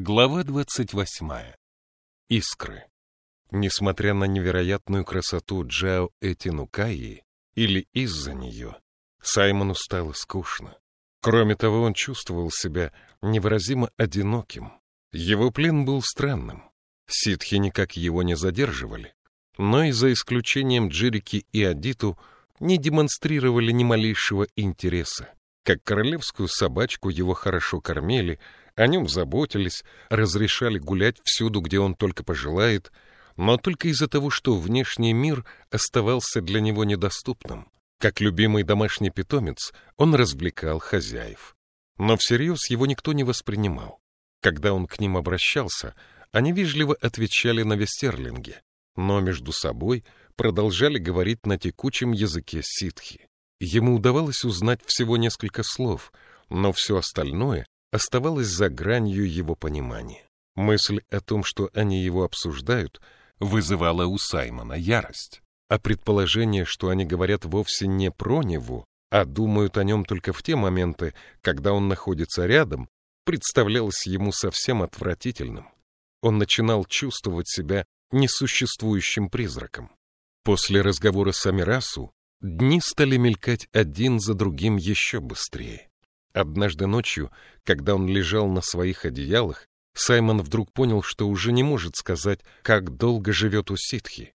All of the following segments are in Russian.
Глава 28. Искры. Несмотря на невероятную красоту Джао Этинукаи, или из-за нее, Саймону стало скучно. Кроме того, он чувствовал себя невыразимо одиноким. Его плен был странным. Ситхи никак его не задерживали, но и за исключением Джирики и Адиту не демонстрировали ни малейшего интереса. Как королевскую собачку его хорошо кормили, о нем заботились, разрешали гулять всюду, где он только пожелает, но только из-за того, что внешний мир оставался для него недоступным. Как любимый домашний питомец, он развлекал хозяев. Но всерьез его никто не воспринимал. Когда он к ним обращался, они вежливо отвечали на вестерлинге, но между собой продолжали говорить на текучем языке ситхи. Ему удавалось узнать всего несколько слов, но все остальное оставалось за гранью его понимания. Мысль о том, что они его обсуждают, вызывала у Саймона ярость. А предположение, что они говорят вовсе не про него, а думают о нем только в те моменты, когда он находится рядом, представлялось ему совсем отвратительным. Он начинал чувствовать себя несуществующим призраком. После разговора с Амирасу дни стали мелькать один за другим еще быстрее. Однажды ночью, когда он лежал на своих одеялах, Саймон вдруг понял, что уже не может сказать, как долго живет у ситхи.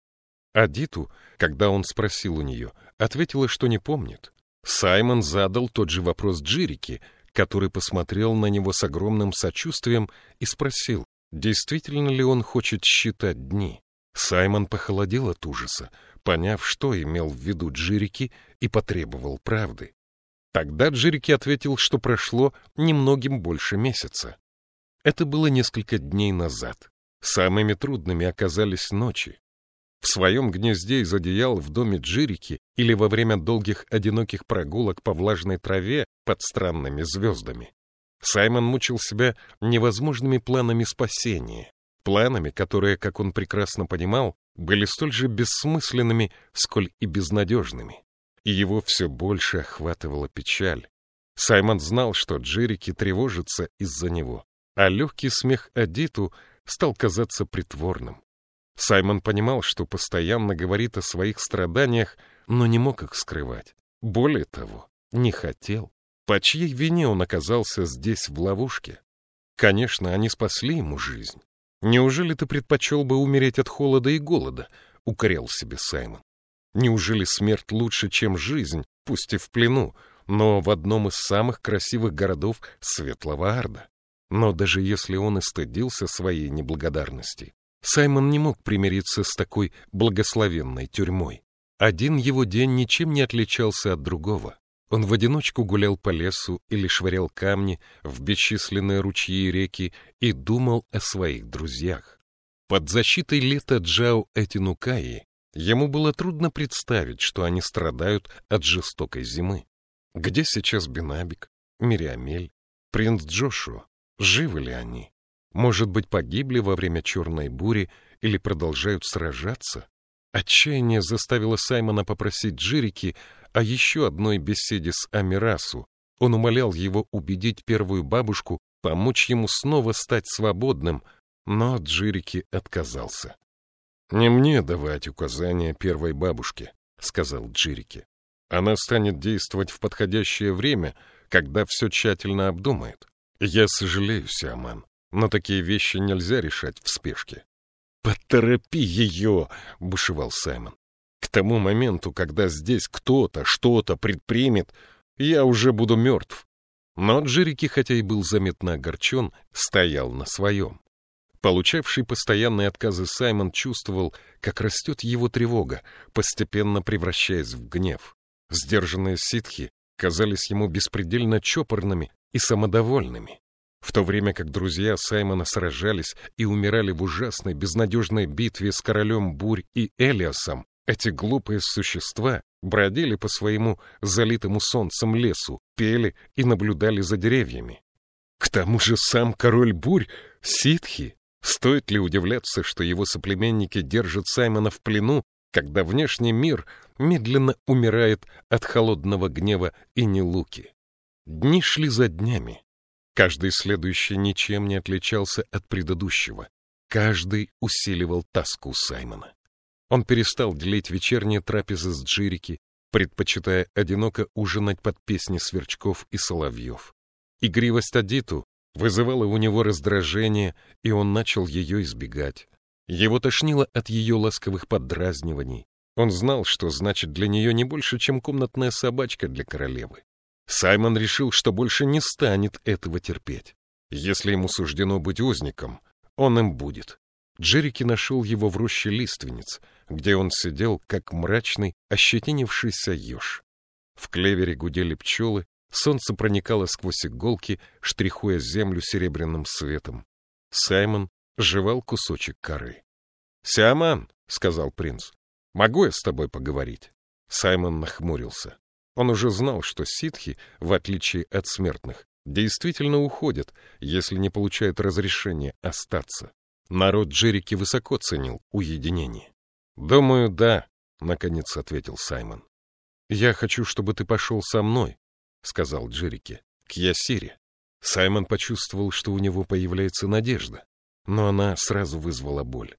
Адиту, когда он спросил у нее, ответила, что не помнит. Саймон задал тот же вопрос Джирике, который посмотрел на него с огромным сочувствием и спросил, действительно ли он хочет считать дни. Саймон похолодел от ужаса, поняв, что имел в виду Джирики, и потребовал правды. Тогда Джерики ответил, что прошло немногим больше месяца. Это было несколько дней назад. Самыми трудными оказались ночи. В своем гнезде из одеял в доме Джирики или во время долгих одиноких прогулок по влажной траве под странными звездами. Саймон мучил себя невозможными планами спасения, планами, которые, как он прекрасно понимал, были столь же бессмысленными, сколь и безнадежными и его все больше охватывала печаль. Саймон знал, что Джерики тревожится из-за него, а легкий смех Адиту стал казаться притворным. Саймон понимал, что постоянно говорит о своих страданиях, но не мог их скрывать. Более того, не хотел. По чьей вине он оказался здесь в ловушке? Конечно, они спасли ему жизнь. Неужели ты предпочел бы умереть от холода и голода? — укорял себе Саймон. Неужели смерть лучше, чем жизнь, пусть и в плену, но в одном из самых красивых городов Светлого Арда? Но даже если он и стыдился своей неблагодарности, Саймон не мог примириться с такой благословенной тюрьмой. Один его день ничем не отличался от другого. Он в одиночку гулял по лесу или швырял камни в бесчисленные ручьи и реки и думал о своих друзьях. Под защитой лета Джао Этинукаи Ему было трудно представить, что они страдают от жестокой зимы. Где сейчас Бенабик, Мириамель, принц Джошуа? Живы ли они? Может быть, погибли во время черной бури или продолжают сражаться? Отчаяние заставило Саймона попросить Джирики о еще одной беседе с Амирасу. Он умолял его убедить первую бабушку помочь ему снова стать свободным, но Джирики отказался. «Не мне давать указания первой бабушке», — сказал Джирике. «Она станет действовать в подходящее время, когда все тщательно обдумает. Я сожалею, Сиаман, но такие вещи нельзя решать в спешке». «Поторопи ее!» — бушевал Саймон. «К тому моменту, когда здесь кто-то что-то предпримет, я уже буду мертв». Но Джерики, хотя и был заметно огорчен, стоял на своем. Получавший постоянные отказы Саймон чувствовал, как растет его тревога, постепенно превращаясь в гнев. Сдержанные ситхи казались ему беспредельно чопорными и самодовольными. В то время как друзья Саймона сражались и умирали в ужасной безнадежной битве с королем Бурь и Элиасом, эти глупые существа бродили по своему залитому солнцем лесу, пели и наблюдали за деревьями. К тому же сам король Бурь — ситхи, Стоит ли удивляться, что его соплеменники держат Саймона в плену, когда внешний мир медленно умирает от холодного гнева и нелуки? Дни шли за днями. Каждый следующий ничем не отличался от предыдущего. Каждый усиливал тоску Саймона. Он перестал делить вечерние трапезы с Джирики, предпочитая одиноко ужинать под песни сверчков и соловьев. Игривость Адиту вызывала у него раздражение, и он начал ее избегать. Его тошнило от ее ласковых поддразниваний. Он знал, что значит для нее не больше, чем комнатная собачка для королевы. Саймон решил, что больше не станет этого терпеть. Если ему суждено быть узником, он им будет. Джерики нашел его в роще лиственниц, где он сидел, как мрачный, ощетинившийся еж. В клевере гудели пчелы, солнце проникало сквозь иголки, штрихуя землю серебряным светом. Саймон жевал кусочек коры. — Сиаман, — сказал принц, — могу я с тобой поговорить? Саймон нахмурился. Он уже знал, что ситхи, в отличие от смертных, действительно уходят, если не получают разрешения остаться. Народ Джерики высоко ценил уединение. «Думаю, да», — наконец ответил Саймон. «Я хочу, чтобы ты пошел со мной», — сказал Джерики, — «к Ясире». Саймон почувствовал, что у него появляется надежда, но она сразу вызвала боль.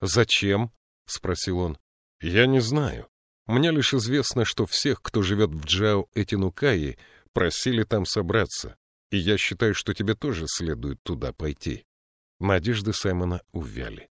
«Зачем?» — спросил он. «Я не знаю. Мне лишь известно, что всех, кто живет в Джао Этинукаи, просили там собраться, и я считаю, что тебе тоже следует туда пойти. Надежды Саймона увяли.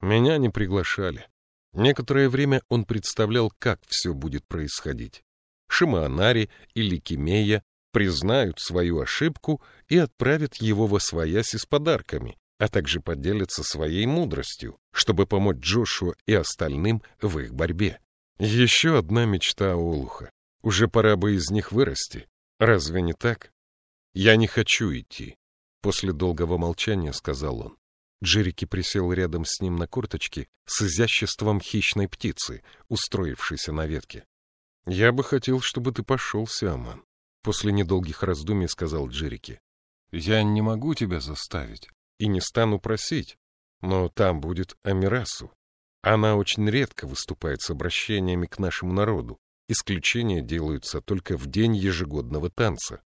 Меня не приглашали. Некоторое время он представлял, как все будет происходить. Шимаанари или Кимея признают свою ошибку и отправят его во свояси с подарками, а также поделятся своей мудростью, чтобы помочь Джошуа и остальным в их борьбе. Еще одна мечта Олуха. Уже пора бы из них вырасти. Разве не так? Я не хочу идти. После долгого молчания сказал он. Джерики присел рядом с ним на корточки с изяществом хищной птицы, устроившейся на ветке. — Я бы хотел, чтобы ты пошел, Сиаман. После недолгих раздумий сказал Джерики. — Я не могу тебя заставить и не стану просить, но там будет Амирасу. Она очень редко выступает с обращениями к нашему народу. Исключения делаются только в день ежегодного танца.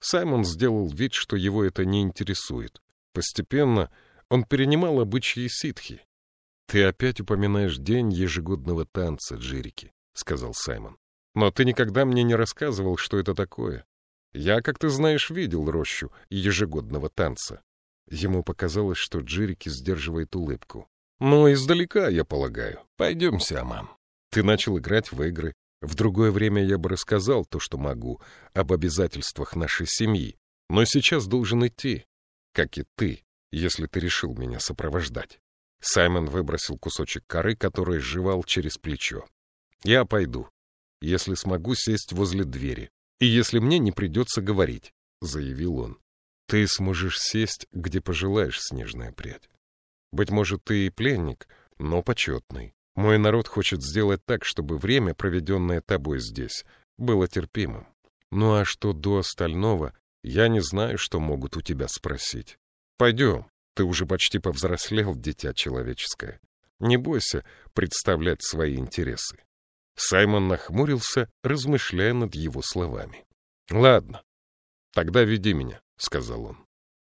Саймон сделал вид, что его это не интересует. Постепенно он перенимал обычаи ситхи. — Ты опять упоминаешь день ежегодного танца, Джерики, — сказал Саймон. — Но ты никогда мне не рассказывал, что это такое. Я, как ты знаешь, видел рощу ежегодного танца. Ему показалось, что Джерики сдерживает улыбку. Но издалека, я полагаю. Пойдемся, Аман. Ты начал играть в игры. В другое время я бы рассказал то, что могу, об обязательствах нашей семьи. Но сейчас должен идти, как и ты, если ты решил меня сопровождать. Саймон выбросил кусочек коры, который жевал через плечо. Я пойду, если смогу сесть возле двери, и если мне не придется говорить, — заявил он. Ты сможешь сесть, где пожелаешь, снежная прядь. Быть может, ты и пленник, но почетный. Мой народ хочет сделать так, чтобы время, проведенное тобой здесь, было терпимым. Ну а что до остального, я не знаю, что могут у тебя спросить. Пойдем, ты уже почти повзрослел, дитя человеческое. Не бойся представлять свои интересы. Саймон нахмурился, размышляя над его словами. — Ладно, тогда веди меня, — сказал он.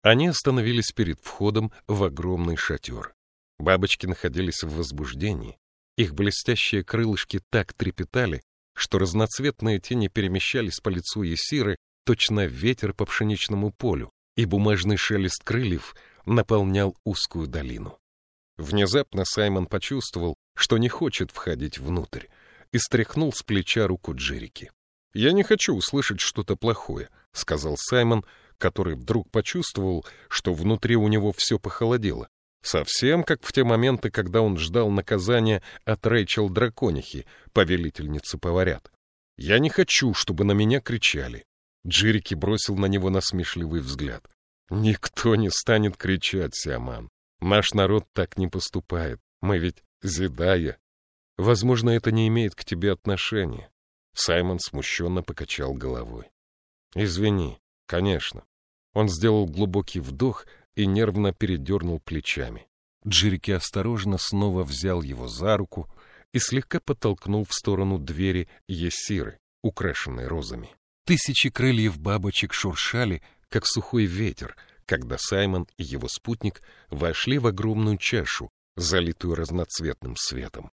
Они остановились перед входом в огромный шатер. Бабочки находились в возбуждении. Их блестящие крылышки так трепетали, что разноцветные тени перемещались по лицу Есиры, точно ветер по пшеничному полю, и бумажный шелест крыльев наполнял узкую долину. Внезапно Саймон почувствовал, что не хочет входить внутрь, и стряхнул с плеча руку Джерики. «Я не хочу услышать что-то плохое», — сказал Саймон, который вдруг почувствовал, что внутри у него все похолодело. Совсем как в те моменты, когда он ждал наказания от Рэйчел Драконихи, повелительницы поварят. «Я не хочу, чтобы на меня кричали». Джирики бросил на него насмешливый взгляд. «Никто не станет кричать, Сиаман. Наш народ так не поступает. Мы ведь зидая. Возможно, это не имеет к тебе отношения». Саймон смущенно покачал головой. «Извини, конечно. Он сделал глубокий вдох и нервно передернул плечами. Джирики осторожно снова взял его за руку и слегка подтолкнул в сторону двери Есиры, украшенной розами. Тысячи крыльев бабочек шуршали, как сухой ветер, когда Саймон и его спутник вошли в огромную чашу, залитую разноцветным светом.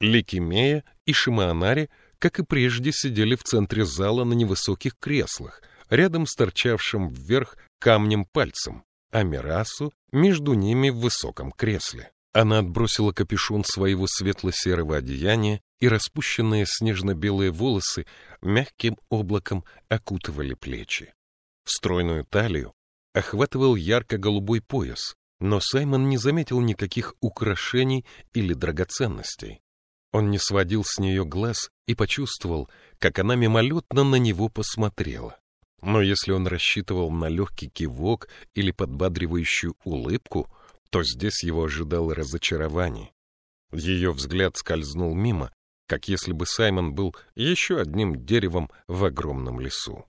Ликимея и Шимаанари, как и прежде, сидели в центре зала на невысоких креслах, рядом с торчавшим вверх камнем пальцем, а Мирасу между ними в высоком кресле. Она отбросила капюшон своего светло-серого одеяния, и распущенные снежно-белые волосы мягким облаком окутывали плечи. Стройную талию охватывал ярко-голубой пояс, но Саймон не заметил никаких украшений или драгоценностей. Он не сводил с нее глаз и почувствовал, как она мимолетно на него посмотрела. Но если он рассчитывал на легкий кивок или подбадривающую улыбку, то здесь его ожидало разочарование. Ее взгляд скользнул мимо, как если бы Саймон был еще одним деревом в огромном лесу.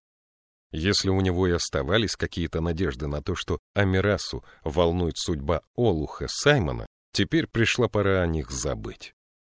Если у него и оставались какие-то надежды на то, что Амирасу волнует судьба Олуха Саймона, теперь пришла пора о них забыть.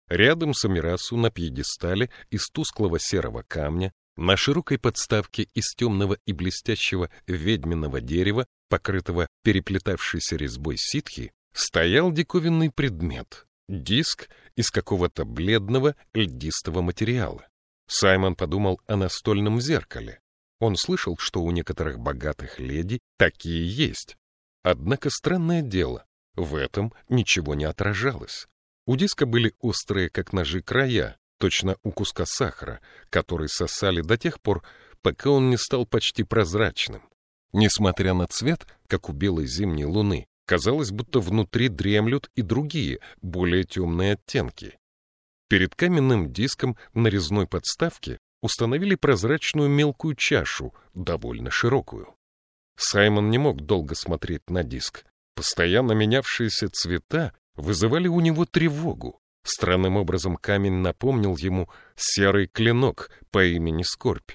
Рядом с Амирасу на пьедестале из тусклого серого камня на широкой подставке из темного и блестящего ведьминого дерева, покрытого переплетавшейся резьбой ситхи, стоял диковинный предмет — диск из какого-то бледного льдистого материала. Саймон подумал о настольном зеркале, он слышал, что у некоторых богатых леди такие есть. Однако странное дело, в этом ничего не отражалось. У диска были острые, как ножи, края, точно у куска сахара, который сосали до тех пор, пока он не стал почти прозрачным. Несмотря на цвет, как у белой зимней луны, казалось, будто внутри дремлют и другие, более темные оттенки. Перед каменным диском на резной подставке установили прозрачную мелкую чашу, довольно широкую. Саймон не мог долго смотреть на диск. Постоянно менявшиеся цвета вызывали у него тревогу. Странным образом камень напомнил ему серый клинок по имени Скорбь.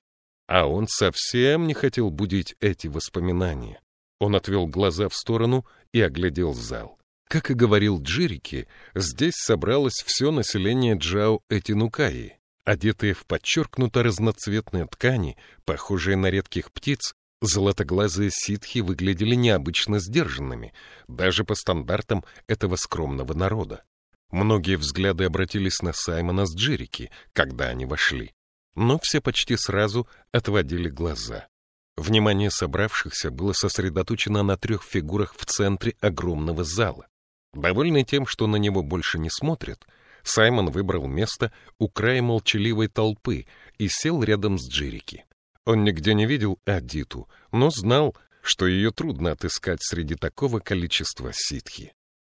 А он совсем не хотел будить эти воспоминания. Он отвел глаза в сторону и оглядел зал. Как и говорил Джирики, здесь собралось все население Джао Этинукаи. Одетые в подчеркнуто разноцветные ткани, похожие на редких птиц, золотоглазые ситхи выглядели необычно сдержанными, даже по стандартам этого скромного народа. Многие взгляды обратились на Саймона с Джерики, когда они вошли, но все почти сразу отводили глаза. Внимание собравшихся было сосредоточено на трех фигурах в центре огромного зала. Довольный тем, что на него больше не смотрят, Саймон выбрал место у края молчаливой толпы и сел рядом с Джерики. Он нигде не видел Адиту, но знал, что ее трудно отыскать среди такого количества ситхи.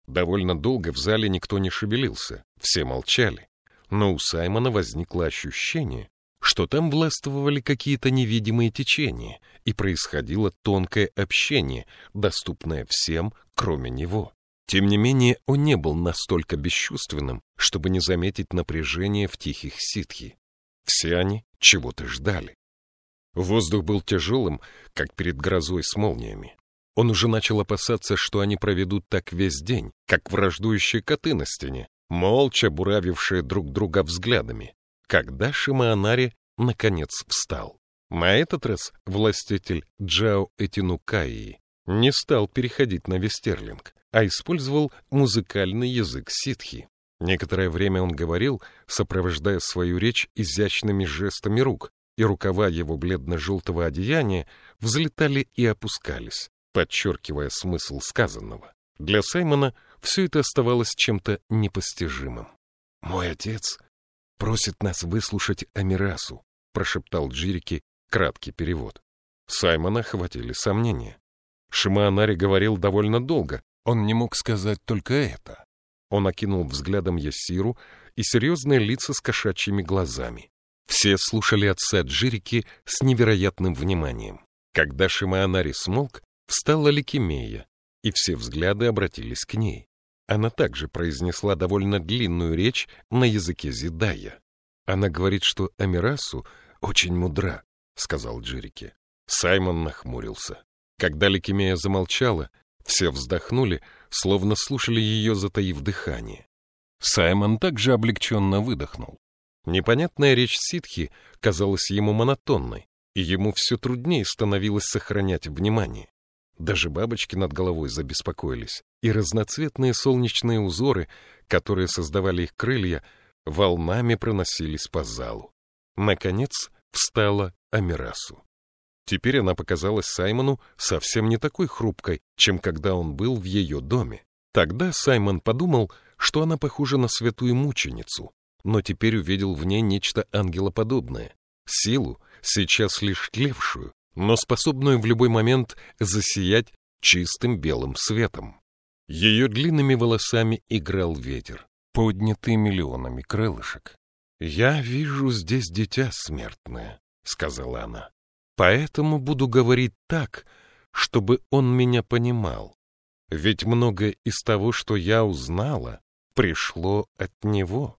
Довольно долго в зале никто не шевелился, все молчали. Но у Саймона возникло ощущение, что там властвовали какие-то невидимые течения, и происходило тонкое общение, доступное всем, кроме него. Тем не менее, он не был настолько бесчувственным, чтобы не заметить напряжение в тихих ситхи. Все они чего-то ждали. Воздух был тяжелым, как перед грозой с молниями. Он уже начал опасаться, что они проведут так весь день, как враждующие коты на стене, молча буравившие друг друга взглядами, когда Шимаанари наконец встал. На этот раз властитель Джао Этинукаи не стал переходить на Вестерлинг, а использовал музыкальный язык ситхи. Некоторое время он говорил, сопровождая свою речь изящными жестами рук, и рукава его бледно-желтого одеяния взлетали и опускались, подчеркивая смысл сказанного. Для Саймона все это оставалось чем-то непостижимым. «Мой отец просит нас выслушать Амирасу», — прошептал Джирики краткий перевод. Саймона охватили сомнения. Шимаанари говорил довольно долго, он не мог сказать только это. Он окинул взглядом Ясиру и серьезные лица с кошачьими глазами. Все слушали отца Джирики с невероятным вниманием. Когда Шимаанари смолк, встала Ликимея, и все взгляды обратились к ней. Она также произнесла довольно длинную речь на языке Зидая. Она говорит, что Амирасу очень мудра, — сказал Джирики. Саймон нахмурился. Когда Ликимея замолчала, все вздохнули, словно слушали ее, затаив дыхание. Саймон также облегченно выдохнул. Непонятная речь ситхи казалась ему монотонной, и ему все труднее становилось сохранять внимание. Даже бабочки над головой забеспокоились, и разноцветные солнечные узоры, которые создавали их крылья, волнами проносились по залу. Наконец встала Амирасу. Теперь она показалась Саймону совсем не такой хрупкой, чем когда он был в ее доме. Тогда Саймон подумал, что она похожа на святую мученицу, но теперь увидел в ней нечто ангелоподобное, силу, сейчас лишь тлевшую, но способную в любой момент засиять чистым белым светом. Ее длинными волосами играл ветер, поднятый миллионами крылышек. «Я вижу здесь дитя смертное», — сказала она. «Поэтому буду говорить так, чтобы он меня понимал. Ведь многое из того, что я узнала, пришло от него.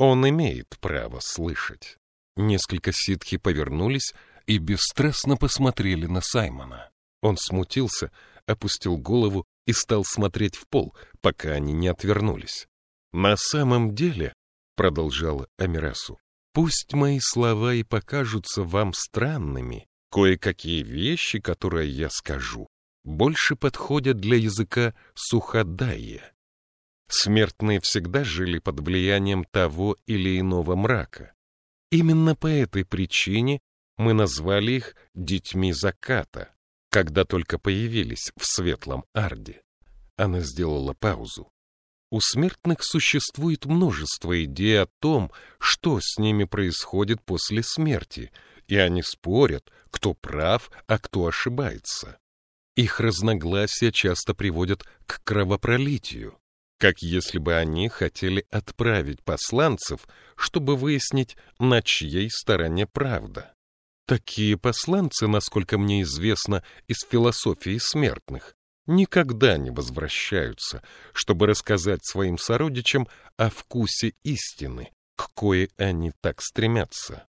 Он имеет право слышать». Несколько ситхи повернулись и бесстрастно посмотрели на Саймона. Он смутился, опустил голову и стал смотреть в пол, пока они не отвернулись. «На самом деле», — продолжала Амирасу, — «пусть мои слова и покажутся вам странными, кое-какие вещи, которые я скажу, больше подходят для языка суходая. Смертные всегда жили под влиянием того или иного мрака. Именно по этой причине мы назвали их «детьми заката», когда только появились в светлом арде. Она сделала паузу. У смертных существует множество идей о том, что с ними происходит после смерти, и они спорят, кто прав, а кто ошибается. Их разногласия часто приводят к кровопролитию, как если бы они хотели отправить посланцев, чтобы выяснить, на чьей стороне правда. Такие посланцы, насколько мне известно из философии смертных, никогда не возвращаются, чтобы рассказать своим сородичам о вкусе истины, к кое они так стремятся.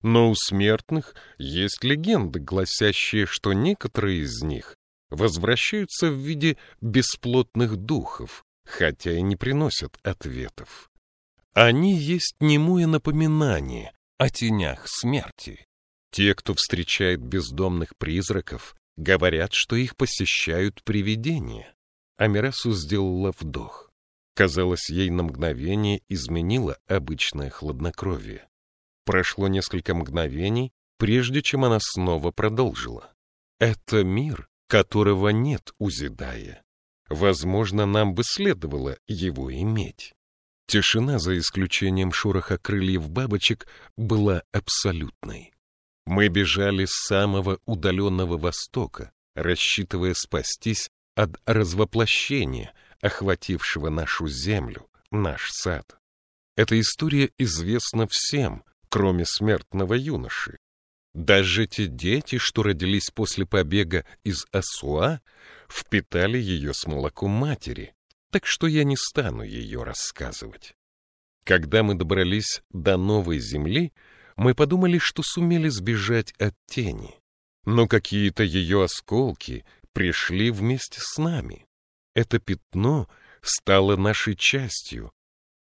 Но у смертных есть легенды, гласящие, что некоторые из них возвращаются в виде бесплотных духов, хотя и не приносят ответов. Они есть немое напоминание о тенях смерти. Те, кто встречает бездомных призраков, говорят, что их посещают привидения. Амирасу сделала вдох. Казалось, ей на мгновение изменило обычное хладнокровие. Прошло несколько мгновений, прежде чем она снова продолжила. Это мир, которого нет у Зидая. Возможно, нам бы следовало его иметь. Тишина, за исключением шороха крыльев бабочек, была абсолютной. Мы бежали с самого удаленного востока, рассчитывая спастись от развоплощения, охватившего нашу землю, наш сад. Эта история известна всем, кроме смертного юноши. Даже те дети, что родились после побега из Асуа, впитали ее с молоком матери, так что я не стану ее рассказывать. Когда мы добрались до новой земли, мы подумали, что сумели сбежать от тени. Но какие-то ее осколки пришли вместе с нами. Это пятно стало нашей частью.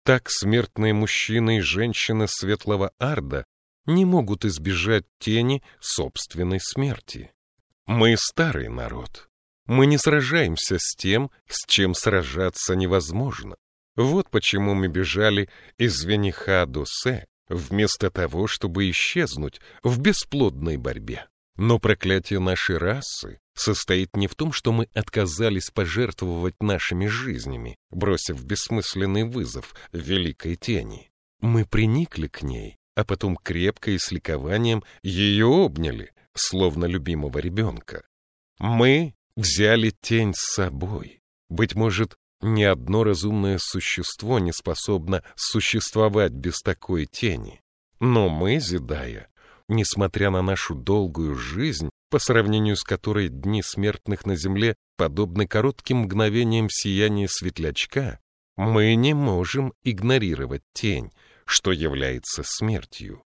Так смертные мужчины и женщины Светлого Арда не могут избежать тени собственной смерти. Мы старый народ. Мы не сражаемся с тем, с чем сражаться невозможно. Вот почему мы бежали из Венихадосе, вместо того, чтобы исчезнуть в бесплодной борьбе. Но проклятие нашей расы состоит не в том, что мы отказались пожертвовать нашими жизнями, бросив бессмысленный вызов великой тени. Мы приникли к ней, а потом крепко и с ликованием ее обняли, словно любимого ребенка. Мы взяли тень с собой. Быть может, ни одно разумное существо не способно существовать без такой тени. Но мы, Зидая, несмотря на нашу долгую жизнь, по сравнению с которой дни смертных на земле подобны коротким мгновениям сияния светлячка, мы не можем игнорировать тень, что является смертью.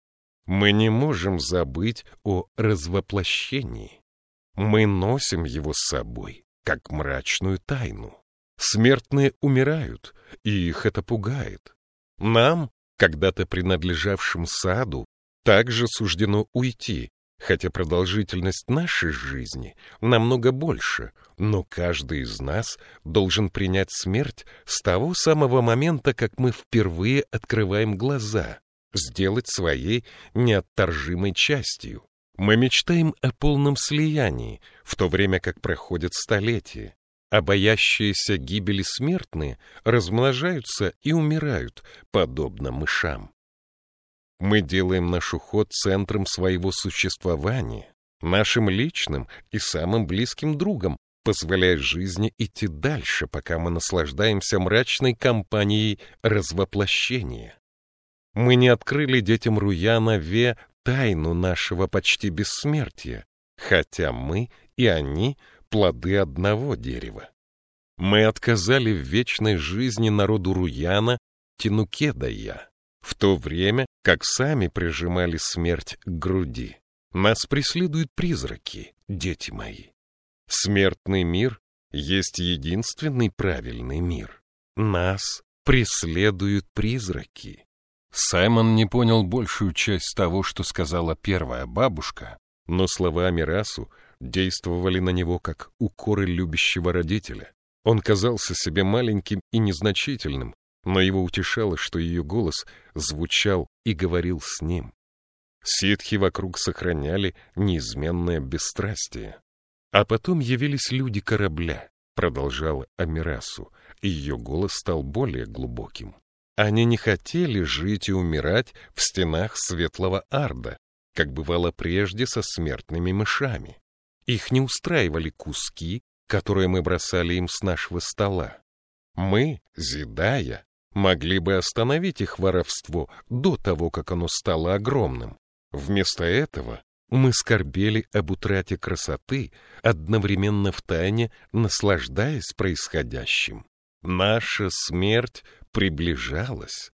Мы не можем забыть о развоплощении. Мы носим его с собой, как мрачную тайну. Смертные умирают, и их это пугает. Нам, когда-то принадлежавшим саду, также суждено уйти, хотя продолжительность нашей жизни намного больше, но каждый из нас должен принять смерть с того самого момента, как мы впервые открываем глаза, сделать своей неотторжимой частью. Мы мечтаем о полном слиянии, в то время как проходят столетия, а боящиеся гибели смертные размножаются и умирают, подобно мышам. Мы делаем наш уход центром своего существования, нашим личным и самым близким другом, позволяя жизни идти дальше, пока мы наслаждаемся мрачной компанией развоплощения. Мы не открыли детям Руяна Ве тайну нашего почти бессмертия, хотя мы и они — плоды одного дерева. Мы отказали в вечной жизни народу Руяна Тинукедая, в то время как сами прижимали смерть к груди. Нас преследуют призраки, дети мои. Смертный мир есть единственный правильный мир. Нас преследуют призраки. Саймон не понял большую часть того, что сказала первая бабушка, но слова Мирасу действовали на него как укоры любящего родителя. Он казался себе маленьким и незначительным, но его утешало, что ее голос звучал и говорил с ним. Ситхи вокруг сохраняли неизменное бесстрастие. А потом явились люди корабля, продолжала Амирасу, и ее голос стал более глубоким. Они не хотели жить и умирать в стенах светлого арда, как бывало прежде со смертными мышами. Их не устраивали куски, которые мы бросали им с нашего стола. Мы, Зидая, могли бы остановить их воровство до того, как оно стало огромным. Вместо этого мы скорбели об утрате красоты, одновременно втайне наслаждаясь происходящим. Наша смерть приближалась.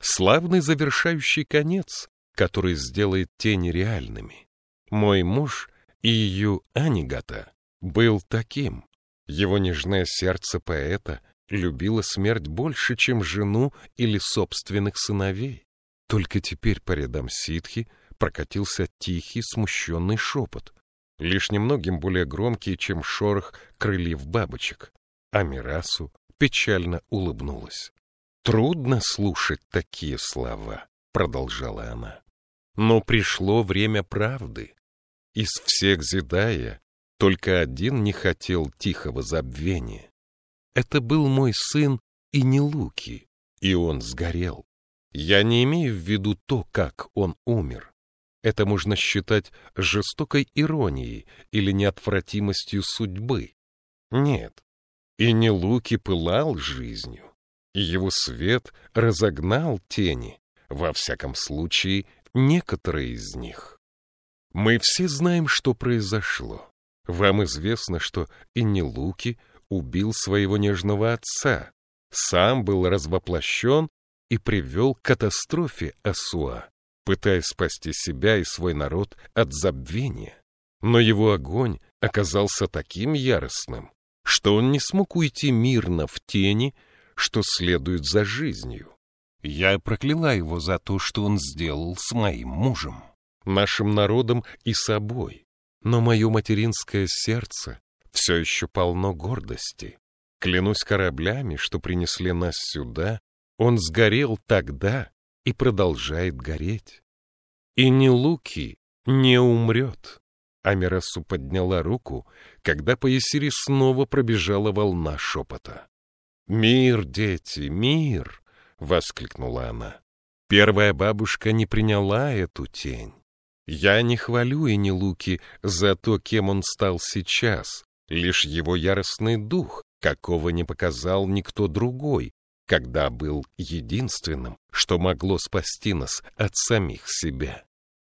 Славный завершающий конец, который сделает тени реальными. Мой муж Ию Анигата был таким. Его нежное сердце поэта любило смерть больше, чем жену или собственных сыновей. Только теперь по рядам ситхи прокатился тихий, смущенный шепот, лишь немногим более громкий, чем шорох крыльев бабочек. А Мирасу печально улыбнулась. «Трудно слушать такие слова», — продолжала она. «Но пришло время правды. Из всех Зидая только один не хотел тихого забвения. Это был мой сын и не Луки, и он сгорел. Я не имею в виду то, как он умер. Это можно считать жестокой иронией или неотвратимостью судьбы. Нет, и не Луки пылал жизнью, и его свет разогнал тени, во всяком случае, некоторые из них. Мы все знаем, что произошло. Вам известно, что Иннилуки убил своего нежного отца, сам был развоплощен и привел к катастрофе Асуа, пытаясь спасти себя и свой народ от забвения. Но его огонь оказался таким яростным, что он не смог уйти мирно в тени, что следует за жизнью. Я прокляла его за то, что он сделал с моим мужем, нашим народом и собой. Но мое материнское сердце все еще полно гордости. Клянусь кораблями, что принесли нас сюда, он сгорел тогда и продолжает гореть. И ни Луки не умрет. Амирасу подняла руку, когда по Есире снова пробежала волна шепота. «Мир, дети, мир!» — воскликнула она. Первая бабушка не приняла эту тень. Я не хвалю и не Луки за то, кем он стал сейчас, лишь его яростный дух, какого не показал никто другой, когда был единственным, что могло спасти нас от самих себя.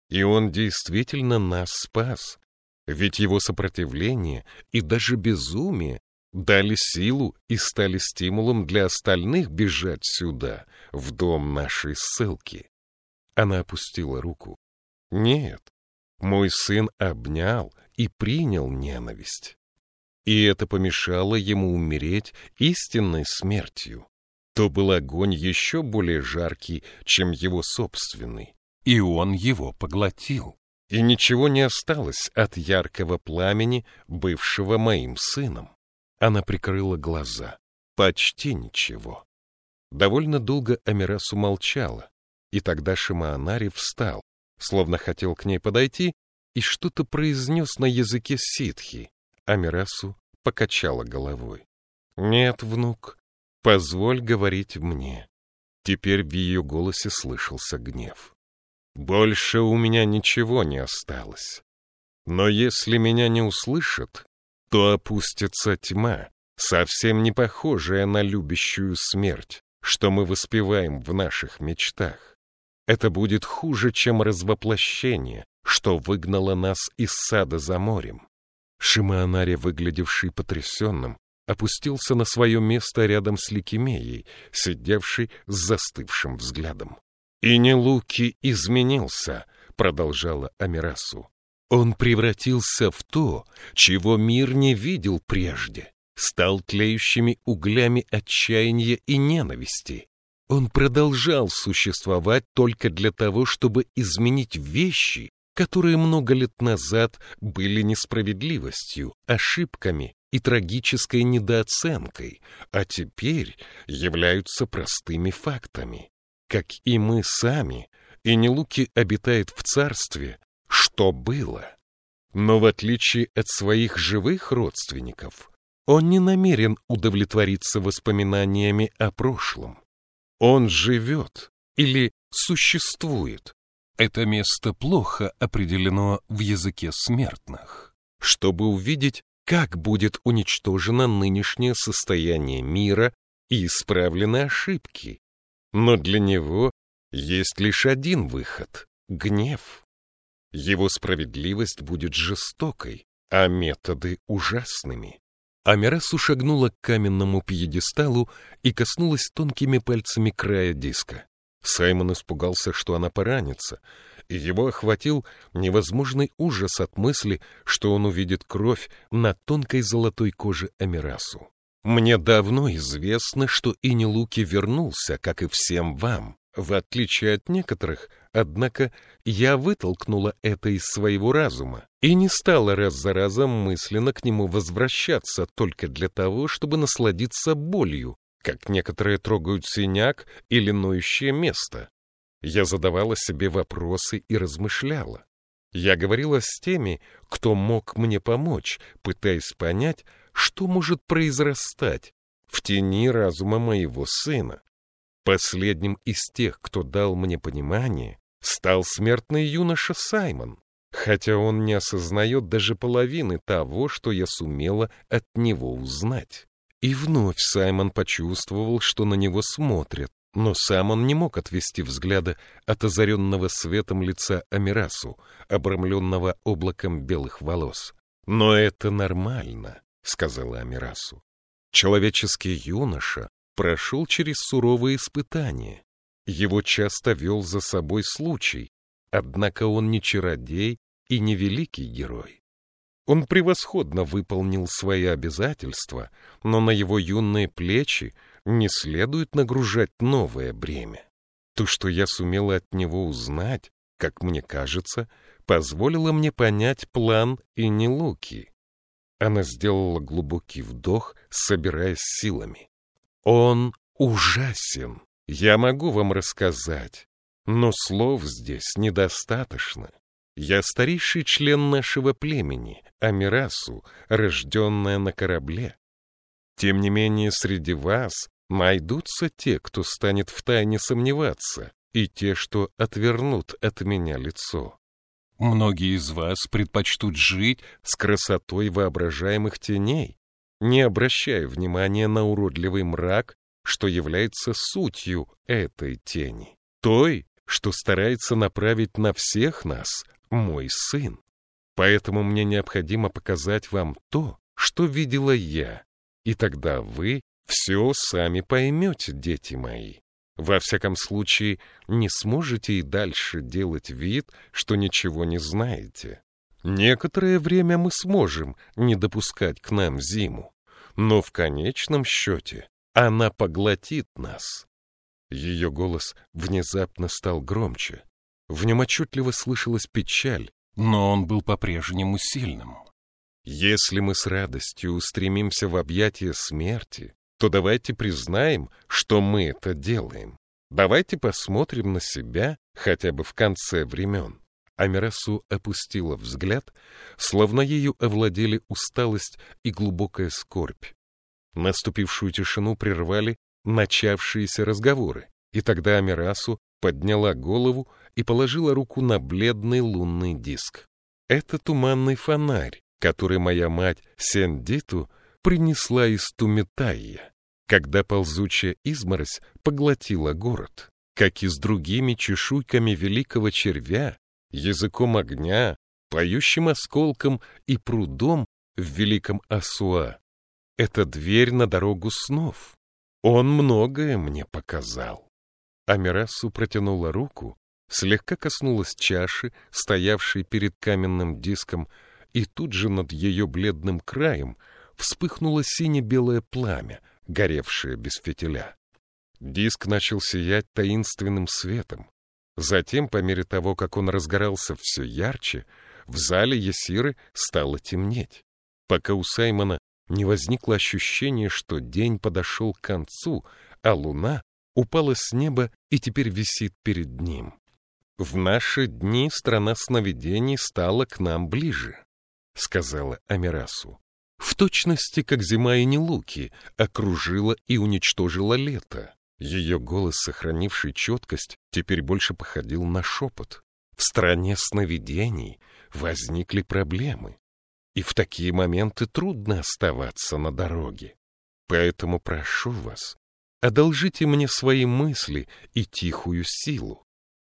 И он действительно нас спас, ведь его сопротивление и даже безумие дали силу и стали стимулом для остальных бежать сюда, в дом нашей ссылки. Она опустила руку. Нет, мой сын обнял и принял ненависть. И это помешало ему умереть истинной смертью. То был огонь еще более жаркий, чем его собственный, и он его поглотил. и ничего не осталось от яркого пламени, бывшего моим сыном. Она прикрыла глаза. Почти ничего. Довольно долго Амирасу молчала, и тогда Шимаанари встал, словно хотел к ней подойти, и что-то произнес на языке ситхи. Амирасу покачала головой. «Нет, внук, позволь говорить мне». Теперь в ее голосе слышался гнев. «Больше у меня ничего не осталось. Но если меня не услышат, то опустится тьма, совсем не похожая на любящую смерть, что мы воспеваем в наших мечтах. Это будет хуже, чем развоплощение, что выгнало нас из сада за морем. Шимаанари, выглядевший потрясенным, опустился на свое место рядом с Ликимеей, сидевшей с застывшим взглядом. «И не Луки изменился», — продолжала Амирасу. «Он превратился в то, чего мир не видел прежде, стал тлеющими углями отчаяния и ненависти. Он продолжал существовать только для того, чтобы изменить вещи, которые много лет назад были несправедливостью, ошибками и трагической недооценкой, а теперь являются простыми фактами. Как и мы сами, и Нелуки обитает в царстве, что было. Но в отличие от своих живых родственников, он не намерен удовлетвориться воспоминаниями о прошлом. Он живет или существует. Это место плохо определено в языке смертных. Чтобы увидеть, как будет уничтожено нынешнее состояние мира и исправлены ошибки. Но для него есть лишь один выход — гнев. Его справедливость будет жестокой, а методы ужасными. Амирасу шагнула к каменному пьедесталу и коснулась тонкими пальцами края диска. Саймон испугался, что она поранится, и его охватил невозможный ужас от мысли, что он увидит кровь на тонкой золотой коже Амирасу. «Мне давно известно, что Инилуки вернулся, как и всем вам. В отличие от некоторых, однако, я вытолкнула это из своего разума и не стала раз за разом мысленно к нему возвращаться только для того, чтобы насладиться болью, как некоторые трогают синяк или ноющее место. Я задавала себе вопросы и размышляла. Я говорила с теми, кто мог мне помочь, пытаясь понять, что может произрастать в тени разума моего сына. Последним из тех, кто дал мне понимание, стал смертный юноша Саймон, хотя он не осознает даже половины того, что я сумела от него узнать. И вновь Саймон почувствовал, что на него смотрят, но сам он не мог отвести взгляда от озаренного светом лица Амирасу, обрамленного облаком белых волос. «Но это нормально», — сказала Амирасу. «Человеческий юноша прошел через суровые испытания. Его часто вел за собой случай, однако он не чародей и не великий герой. Он превосходно выполнил свои обязательства, но на его юные плечи не следует нагружать новое бремя. То, что я сумела от него узнать, как мне кажется, позволило мне понять план и не луки. Она сделала глубокий вдох, собираясь силами. Он ужасен. Я могу вам рассказать, но слов здесь недостаточно. Я старейший член нашего племени, Амирасу, рожденная на корабле. Тем не менее, среди вас найдутся те, кто станет втайне сомневаться, и те, что отвернут от меня лицо. Многие из вас предпочтут жить с красотой воображаемых теней, не обращая внимания на уродливый мрак, что является сутью этой тени, той, что старается направить на всех нас мой сын. Поэтому мне необходимо показать вам то, что видела я, и тогда вы все сами поймете, дети мои. Во всяком случае, не сможете и дальше делать вид, что ничего не знаете. Некоторое время мы сможем не допускать к нам зиму, но в конечном счете она поглотит нас. Ее голос внезапно стал громче. В нем отчетливо слышалась печаль, но он был по-прежнему сильным. Если мы с радостью устремимся в объятия смерти, то давайте признаем, что мы это делаем. Давайте посмотрим на себя хотя бы в конце времен. Амирасу опустила взгляд, словно ею овладели усталость и глубокая скорбь. Наступившую тишину прервали начавшиеся разговоры, и тогда Амирасу подняла голову и положила руку на бледный лунный диск. Это туманный фонарь, который моя мать Сендиту принесла из Тумитайя, когда ползучая изморозь поглотила город, как и с другими чешуйками великого червя, языком огня, поющим осколком и прудом в великом Асуа. Это дверь на дорогу снов. Он многое мне показал. Амирасу протянула руку, слегка коснулась чаши, стоявшей перед каменным диском, и тут же над ее бледным краем вспыхнуло сине-белое пламя, горевшее без фитиля. Диск начал сиять таинственным светом. Затем, по мере того, как он разгорался все ярче, в зале Есиры стало темнеть, пока у Саймона не возникло ощущение, что день подошел к концу, а луна упала с неба и теперь висит перед ним. В наши дни страна сновидений стала к нам ближе. — сказала Амирасу. В точности, как зима и Нелуки, окружила и уничтожила лето. Ее голос, сохранивший четкость, теперь больше походил на шепот. В стране сновидений возникли проблемы, и в такие моменты трудно оставаться на дороге. Поэтому прошу вас, одолжите мне свои мысли и тихую силу.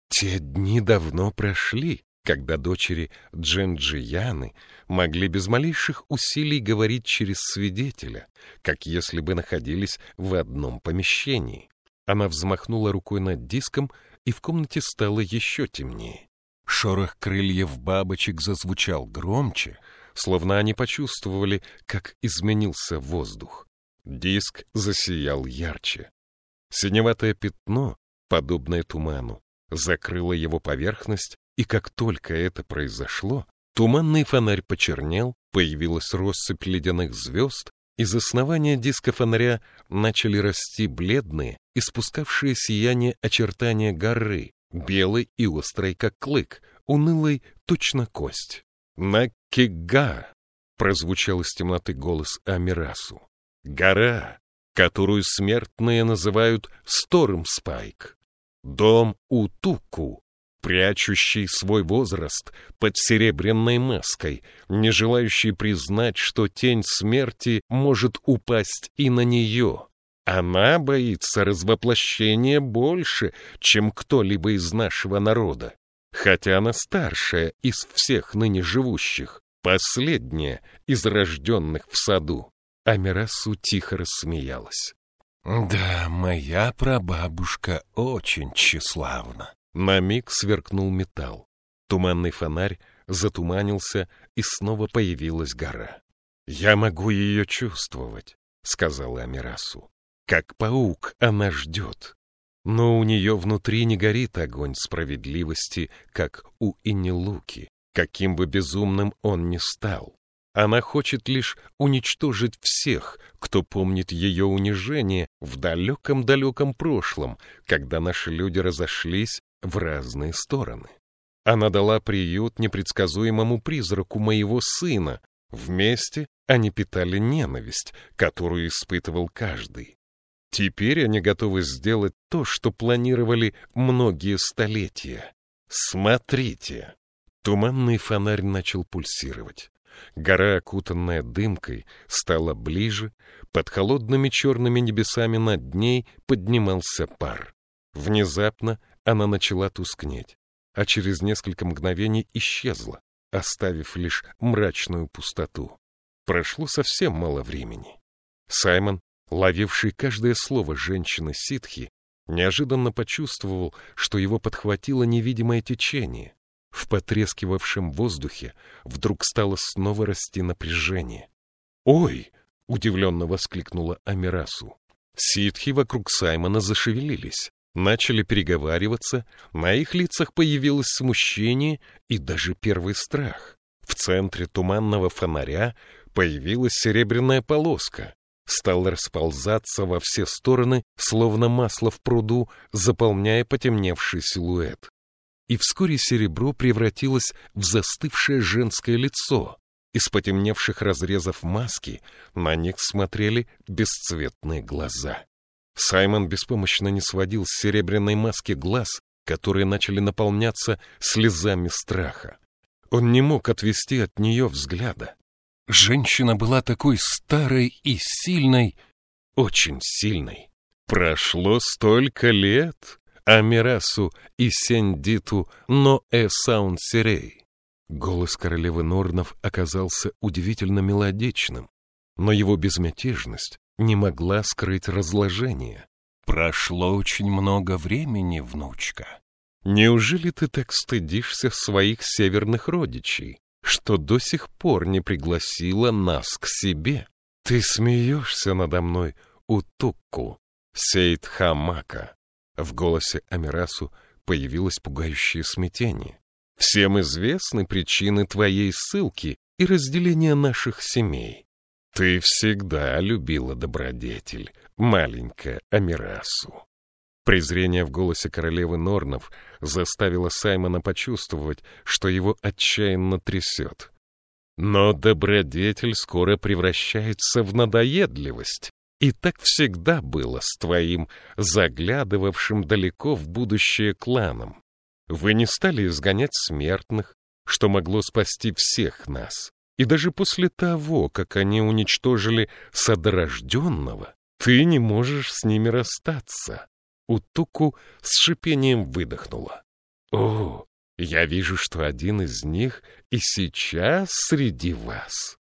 Те дни давно прошли, когда дочери Дженджияны могли без малейших усилий говорить через свидетеля, как если бы находились в одном помещении. Она взмахнула рукой над диском, и в комнате стало еще темнее. Шорох крыльев бабочек зазвучал громче, словно они почувствовали, как изменился воздух. Диск засиял ярче. Синеватое пятно, подобное туману, закрыло его поверхность, и как только это произошло, туманный фонарь почернел, появилась россыпь ледяных звезд, из основания диска фонаря начали расти бледные, испускавшие сияние очертания горы, белой и острой, как клык, унылой, точно кость. «Накига!» — прозвучал из темноты голос Амирасу. «Гора, которую смертные называют Стормспайк. Дом Утуку, прячущий свой возраст под серебряной маской, не желающий признать, что тень смерти может упасть и на нее. Она боится развоплощения больше, чем кто-либо из нашего народа, хотя она старшая из всех ныне живущих, последняя из рожденных в саду. Амирасу тихо рассмеялась. «Да, моя прабабушка очень тщеславна. На миг сверкнул металл. Туманный фонарь затуманился, и снова появилась гора. «Я могу ее чувствовать», — сказала Амирасу. «Как паук она ждет. Но у нее внутри не горит огонь справедливости, как у Инилуки, каким бы безумным он ни стал. Она хочет лишь уничтожить всех, кто помнит ее унижение в далеком-далеком прошлом, когда наши люди разошлись в разные стороны. Она дала приют непредсказуемому призраку моего сына. Вместе они питали ненависть, которую испытывал каждый. Теперь они готовы сделать то, что планировали многие столетия. Смотрите! Туманный фонарь начал пульсировать. Гора, окутанная дымкой, стала ближе, под холодными черными небесами над ней поднимался пар. Внезапно она начала тускнеть, а через несколько мгновений исчезла, оставив лишь мрачную пустоту. Прошло совсем мало времени. Саймон, ловивший каждое слово женщины ситхи, неожиданно почувствовал, что его подхватило невидимое течение. В потрескивавшем воздухе вдруг стало снова расти напряжение. «Ой!» — удивленно воскликнула Амирасу. Ситхи вокруг Саймона зашевелились. Начали переговариваться, на их лицах появилось смущение и даже первый страх. В центре туманного фонаря появилась серебряная полоска, стал расползаться во все стороны, словно масло в пруду, заполняя потемневший силуэт. И вскоре серебро превратилось в застывшее женское лицо. Из потемневших разрезов маски на них смотрели бесцветные глаза. Саймон беспомощно не сводил с серебряной маски глаз, которые начали наполняться слезами страха. Он не мог отвести от нее взгляда. Женщина была такой старой и сильной, очень сильной. Прошло столько лет, Амирасу и Сендиту но э саун сирей. Голос королевы Норнов оказался удивительно мелодичным, но его безмятежность не могла скрыть разложение. «Прошло очень много времени, внучка. Неужели ты так стыдишься своих северных родичей, что до сих пор не пригласила нас к себе? Ты смеешься надо мной, Утукку, Сейд Хамака». В голосе Амирасу появилось пугающее смятение. «Всем известны причины твоей ссылки и разделения наших семей. Ты всегда любила добродетель, маленькая Амирасу. Презрение в голосе королевы Норнов заставило Саймона почувствовать, что его отчаянно трясет. Но добродетель скоро превращается в надоедливость. И так всегда было с твоим заглядывавшим далеко в будущее кланом. Вы не стали изгонять смертных, что могло спасти всех нас. И даже после того, как они уничтожили содрожденного, ты не можешь с ними расстаться. Утуку с шипением выдохнула. О, я вижу, что один из них и сейчас среди вас.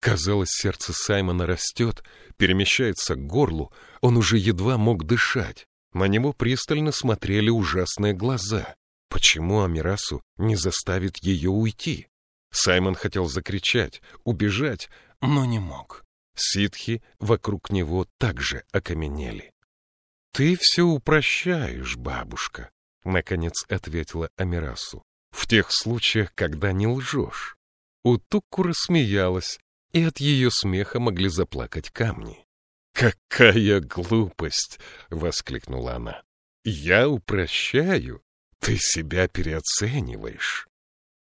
Казалось, сердце Саймона растет, перемещается к горлу, он уже едва мог дышать. На него пристально смотрели ужасные глаза. Почему Амирасу не заставит ее уйти? Саймон хотел закричать, убежать, но не мог. Ситхи вокруг него также окаменели. — Ты все упрощаешь, бабушка, — наконец ответила Амирасу. — В тех случаях, когда не лжешь. Утукку рассмеялась, и от ее смеха могли заплакать камни. «Какая глупость!» — воскликнула она. «Я упрощаю, ты себя переоцениваешь.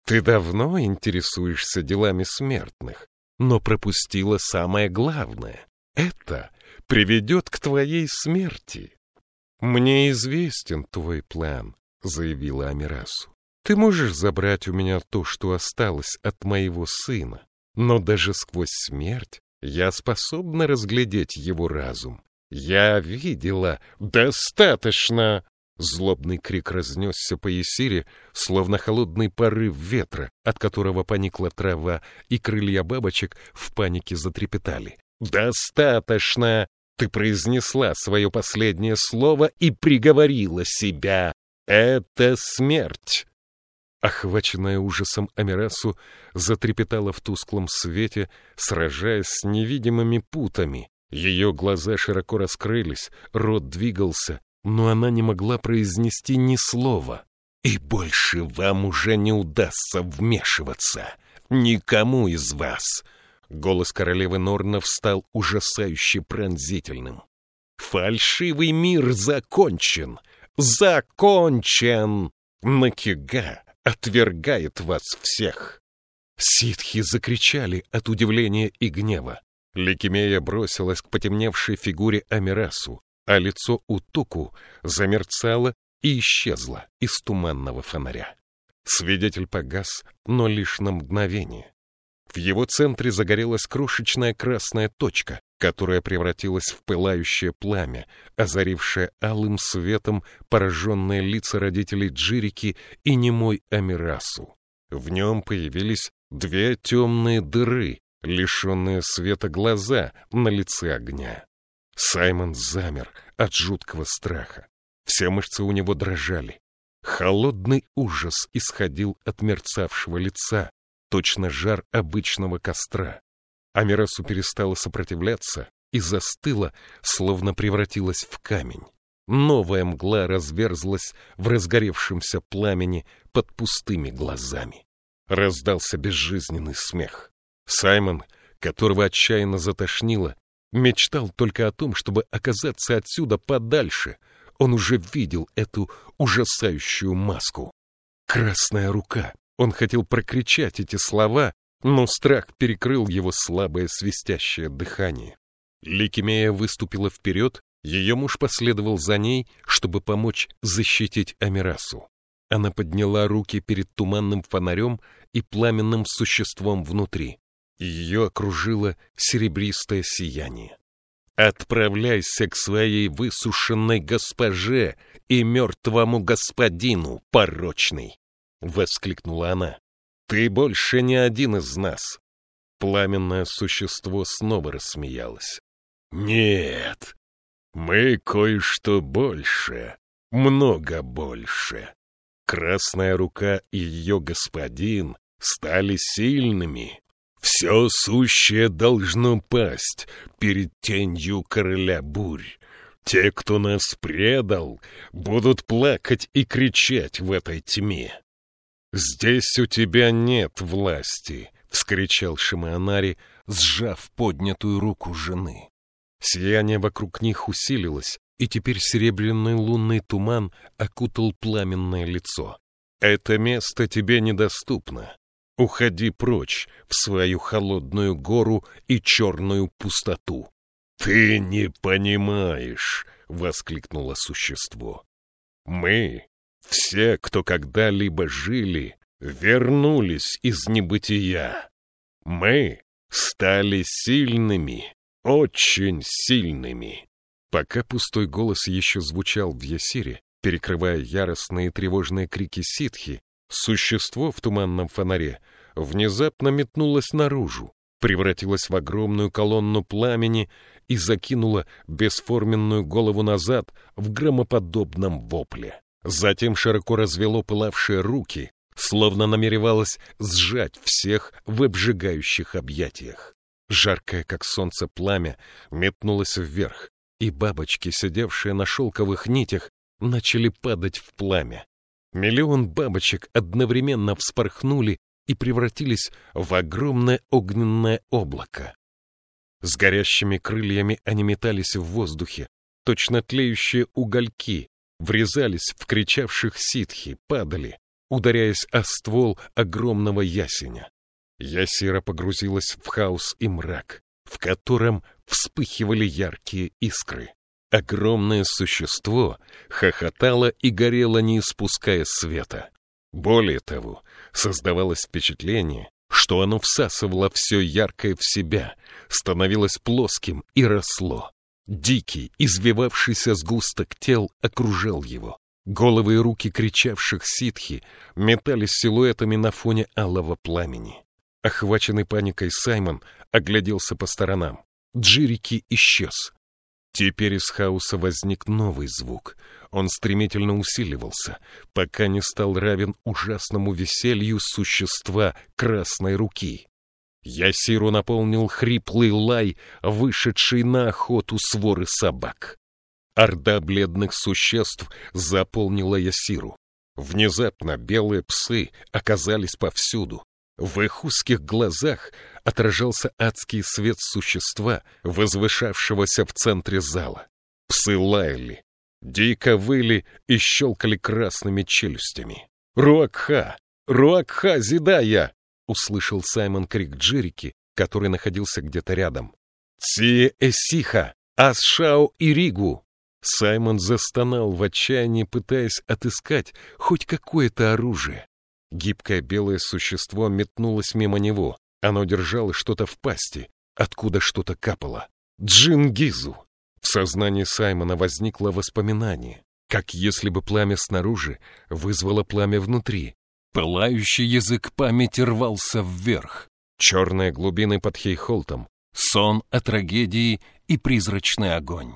Ты давно интересуешься делами смертных, но пропустила самое главное. Это приведет к твоей смерти. Мне известен твой план, заявила Амирасу. Ты можешь забрать у меня то, что осталось от моего сына, но даже сквозь смерть я способна разглядеть его разум. Я видела достаточно, Злобный крик разнесся по Есире, словно холодный порыв ветра, от которого поникла трава, и крылья бабочек в панике затрепетали. «Достаточно!» Ты произнесла свое последнее слово и приговорила себя. «Это смерть!» Охваченная ужасом Амирасу затрепетала в тусклом свете, сражаясь с невидимыми путами. Ее глаза широко раскрылись, рот двигался, но она не могла произнести ни слова. «И больше вам уже не удастся вмешиваться. Никому из вас!» Голос королевы Норнов стал ужасающе пронзительным. «Фальшивый мир закончен! Закончен! Накига отвергает вас всех!» Ситхи закричали от удивления и гнева. Ликемея бросилась к потемневшей фигуре Амирасу, а лицо Утуку замерцало и исчезло из туманного фонаря. Свидетель погас, но лишь на мгновение. В его центре загорелась крошечная красная точка, которая превратилась в пылающее пламя, озарившее алым светом пораженные лица родителей Джирики и немой Амирасу. В нем появились две темные дыры, лишенные света глаза на лице огня. Саймон замер от жуткого страха. Все мышцы у него дрожали. Холодный ужас исходил от мерцавшего лица, точно жар обычного костра. Амирасу перестала сопротивляться и застыла, словно превратилась в камень. Новая мгла разверзлась в разгоревшемся пламени под пустыми глазами. Раздался безжизненный смех. Саймон, которого отчаянно затошнило, мечтал только о том, чтобы оказаться отсюда подальше. Он уже видел эту ужасающую маску. «Красная рука!» Он хотел прокричать эти слова, но страх перекрыл его слабое свистящее дыхание. Ликимея выступила вперед, ее муж последовал за ней, чтобы помочь защитить Амирасу. Она подняла руки перед туманным фонарем и пламенным существом внутри. Ее окружило серебристое сияние. «Отправляйся к своей высушенной госпоже и мертвому господину, порочный!» — воскликнула она. «Ты больше не один из нас!» Пламенное существо снова рассмеялось. «Нет, мы кое-что больше, много больше. Красная рука и ее господин стали сильными. Все сущее должно пасть перед тенью короля бурь. Те, кто нас предал, будут плакать и кричать в этой тьме. «Здесь у тебя нет власти!» — вскричал Шимаонари, сжав поднятую руку жены. Сияние вокруг них усилилось, и теперь серебряный лунный туман окутал пламенное лицо. «Это место тебе недоступно. Уходи прочь в свою холодную гору и черную пустоту». «Ты не понимаешь!» — воскликнуло существо. «Мы, все, кто когда-либо жили, вернулись из небытия. Мы стали сильными, очень сильными. Пока пустой голос еще звучал в Ясире, перекрывая яростные тревожные крики ситхи, существо в туманном фонаре внезапно метнулось наружу, превратилось в огромную колонну пламени и закинуло бесформенную голову назад в громоподобном вопле. Затем широко развело пылавшие руки, словно намеревалось сжать всех в обжигающих объятиях. Жаркое, как солнце, пламя метнулось вверх, и бабочки, сидевшие на шелковых нитях, начали падать в пламя. Миллион бабочек одновременно вспорхнули и превратились в огромное огненное облако. С горящими крыльями они метались в воздухе, точно тлеющие угольки, врезались в кричавших ситхи, падали, ударяясь о ствол огромного ясеня. Ясира погрузилась в хаос и мрак, в котором вспыхивали яркие искры. Огромное существо хохотало и горело, не испуская света. Более того, создавалось впечатление, что оно всасывало все яркое в себя, становилось плоским и росло. Дикий, извивавшийся сгусток тел окружал его. Головы и руки кричавших ситхи метались силуэтами на фоне алого пламени. Охваченный паникой Саймон огляделся по сторонам. Джирики исчез. Теперь из хаоса возник новый звук. Он стремительно усиливался, пока не стал равен ужасному веселью существа красной руки. Ясиру наполнил хриплый лай, вышедший на охоту своры собак. Орда бледных существ заполнила Ясиру. Внезапно белые псы оказались повсюду. В их узких глазах отражался адский свет существа, возвышавшегося в центре зала. Псы лаяли, дико выли и щелкали красными челюстями. «Руакха! Руакха, Зидая!» — услышал Саймон крик Джерики, который находился где-то рядом. «Тие Эсиха! Асшау и Ригу!» Саймон застонал в отчаянии, пытаясь отыскать хоть какое-то оружие. Гибкое белое существо метнулось мимо него. Оно держало что-то в пасти, откуда что-то капало. Джингизу! В сознании Саймона возникло воспоминание, как если бы пламя снаружи вызвало пламя внутри. Пылающий язык памяти рвался вверх. Черные глубины под Хейхолтом, сон о трагедии и призрачный огонь.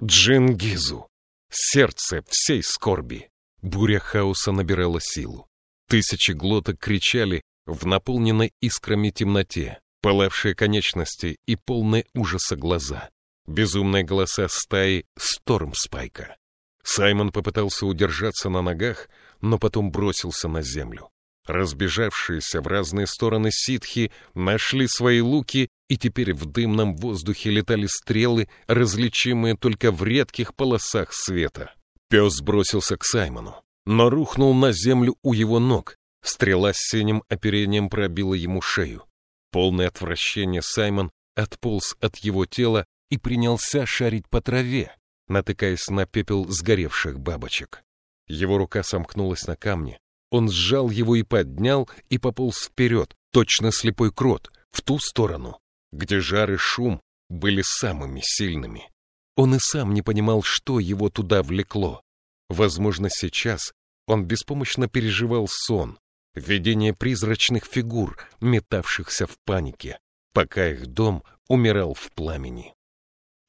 Джингизу! Сердце всей скорби! Буря хаоса набирала силу. Тысячи глоток кричали в наполненной искрами темноте, пылавшие конечности и полные ужаса глаза. Безумные голоса стаи Стормспайка. Саймон попытался удержаться на ногах, но потом бросился на землю. Разбежавшиеся в разные стороны ситхи нашли свои луки, и теперь в дымном воздухе летали стрелы, различимые только в редких полосах света. Пес бросился к Саймону, но рухнул на землю у его ног. Стрела с синим оперением пробила ему шею. Полное отвращение Саймон отполз от его тела и принялся шарить по траве, натыкаясь на пепел сгоревших бабочек. Его рука сомкнулась на камне, он сжал его и поднял, и пополз вперед, точно слепой крот, в ту сторону, где жар и шум были самыми сильными. Он и сам не понимал, что его туда влекло. Возможно, сейчас он беспомощно переживал сон, видение призрачных фигур, метавшихся в панике, пока их дом умирал в пламени.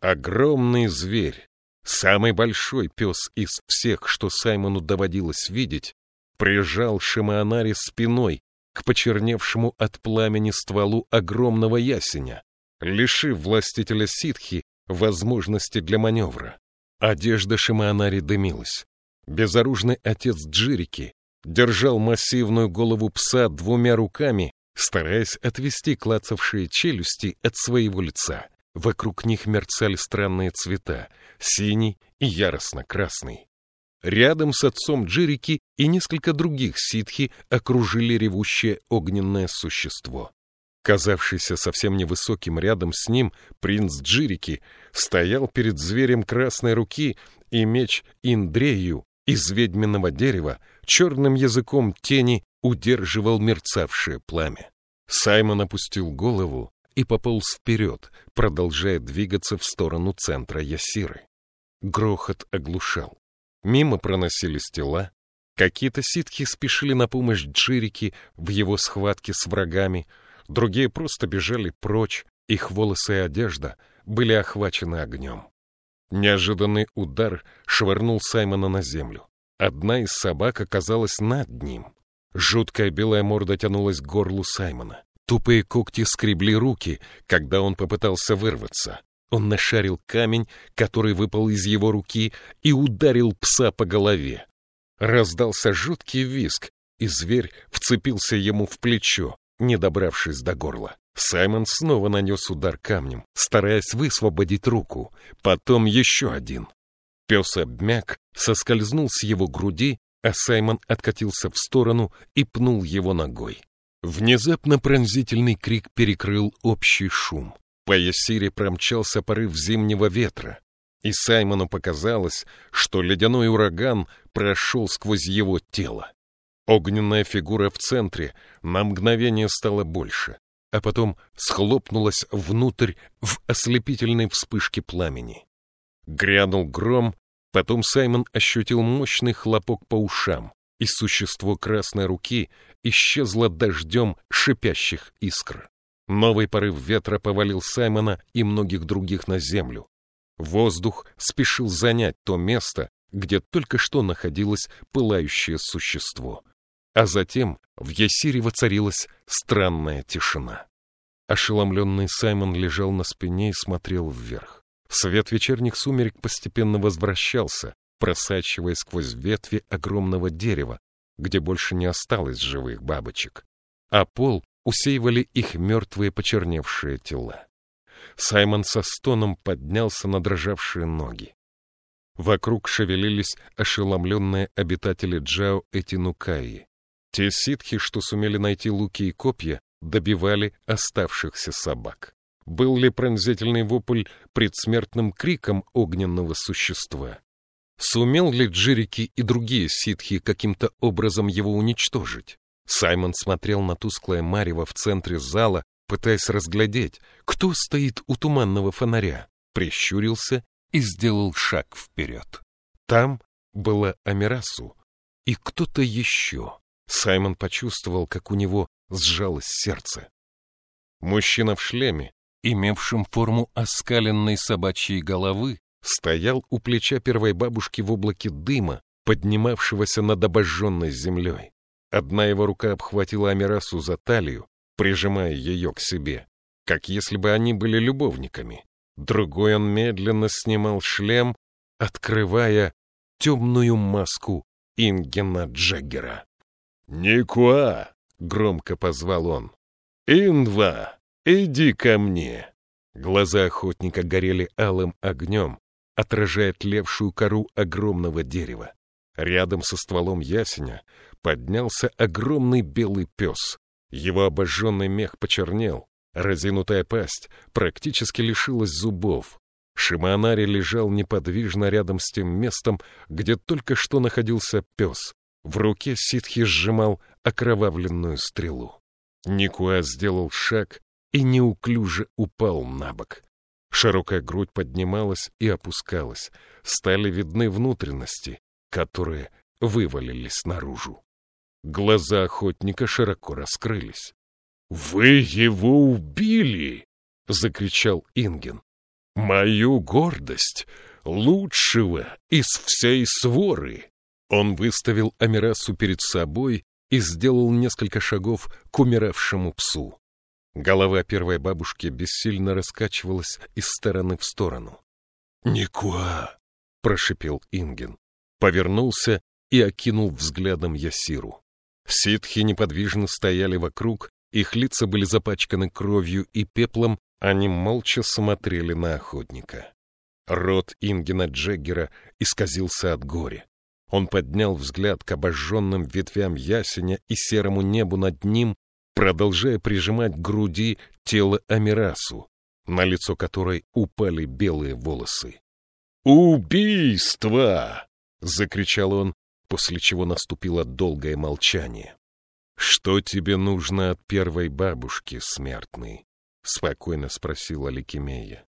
Огромный зверь, самый большой пес из всех, что Саймону доводилось видеть, прижал Шимаанари спиной к почерневшему от пламени стволу огромного ясеня, лишив властителя ситхи возможности для маневра. Одежда Шимаанари дымилась. Безоружный отец Джирики держал массивную голову пса двумя руками, стараясь отвести клацавшие челюсти от своего лица. Вокруг них мерцали странные цвета — синий и яростно-красный. Рядом с отцом Джирики и несколько других ситхи окружили ревущее огненное существо. Казавшийся совсем невысоким рядом с ним принц Джирики стоял перед зверем красной руки, и меч Индрею из ведьминого дерева черным языком тени удерживал мерцавшее пламя. Саймон опустил голову и пополз вперед, продолжая двигаться в сторону центра Ясиры. Грохот оглушал. Мимо проносились тела. Какие-то ситхи спешили на помощь Джирике в его схватке с врагами, другие просто бежали прочь, их волосы и одежда были охвачены огнем. Неожиданный удар швырнул Саймона на землю. Одна из собак оказалась над ним. Жуткая белая морда тянулась к горлу Саймона. Тупые когти скребли руки, когда он попытался вырваться. Он нашарил камень, который выпал из его руки, и ударил пса по голове. Раздался жуткий визг, и зверь вцепился ему в плечо, не добравшись до горла. Саймон снова нанес удар камнем, стараясь высвободить руку, потом еще один. Пес обмяк, соскользнул с его груди, а Саймон откатился в сторону и пнул его ногой. Внезапно пронзительный крик перекрыл общий шум. По Ясире промчался порыв зимнего ветра, и Саймону показалось, что ледяной ураган прошел сквозь его тело. Огненная фигура в центре на мгновение стала больше, а потом схлопнулась внутрь в ослепительной вспышке пламени. Грянул гром, потом Саймон ощутил мощный хлопок по ушам, и существо красной руки исчезло дождем шипящих искр. Новый порыв ветра повалил Саймона и многих других на землю. Воздух спешил занять то место, где только что находилось пылающее существо. А затем в Ясире воцарилась странная тишина. Ошеломленный Саймон лежал на спине и смотрел вверх. Свет вечерних сумерек постепенно возвращался, просачиваясь сквозь ветви огромного дерева, где больше не осталось живых бабочек. А пол усеивали их мертвые почерневшие тела. Саймон со стоном поднялся на дрожавшие ноги. Вокруг шевелились ошеломленные обитатели Джао Этинукаи. Те ситхи, что сумели найти луки и копья, добивали оставшихся собак. Был ли пронзительный вопль предсмертным криком огненного существа? Сумел ли Джирики и другие ситхи каким-то образом его уничтожить? Саймон смотрел на тусклое марево в центре зала, пытаясь разглядеть, кто стоит у туманного фонаря, прищурился и сделал шаг вперед. Там была Амирасу и кто-то еще. Саймон почувствовал, как у него сжалось сердце. Мужчина в шлеме, имевшем форму оскаленной собачьей головы, стоял у плеча первой бабушки в облаке дыма, поднимавшегося над обожженной землей. Одна его рука обхватила Амирасу за талию, прижимая ее к себе, как если бы они были любовниками. Другой он медленно снимал шлем, открывая темную маску Ингена Джаггера. «Никуа!» — громко позвал он. «Инва, иди ко мне!» Глаза охотника горели алым огнем, отражая тлевшую кору огромного дерева. Рядом со стволом ясеня поднялся огромный белый пес. Его обожженный мех почернел, разинутая пасть практически лишилась зубов. Шиманари лежал неподвижно рядом с тем местом, где только что находился пес. В руке ситхи сжимал окровавленную стрелу. Никуа сделал шаг и неуклюже упал на бок. Широкая грудь поднималась и опускалась, стали видны внутренности, которые вывалились наружу. Глаза охотника широко раскрылись. «Вы его убили!» — закричал Инген. «Мою гордость, лучшего из всей своры!» Он выставил Амирасу перед собой и сделал несколько шагов к умиравшему псу. Голова первой бабушки бессильно раскачивалась из стороны в сторону. «Никуа!» — прошипел Инген. Повернулся и окинул взглядом Ясиру. Ситхи неподвижно стояли вокруг, их лица были запачканы кровью и пеплом, они молча смотрели на охотника. Рот Ингена Джеггера исказился от горя. Он поднял взгляд к обожженным ветвям ясеня и серому небу над ним продолжая прижимать к груди тело Амирасу, на лицо которой упали белые волосы. «Убийство!» — закричал он, после чего наступило долгое молчание. «Что тебе нужно от первой бабушки, смертный?» — спокойно спросила Ликимея.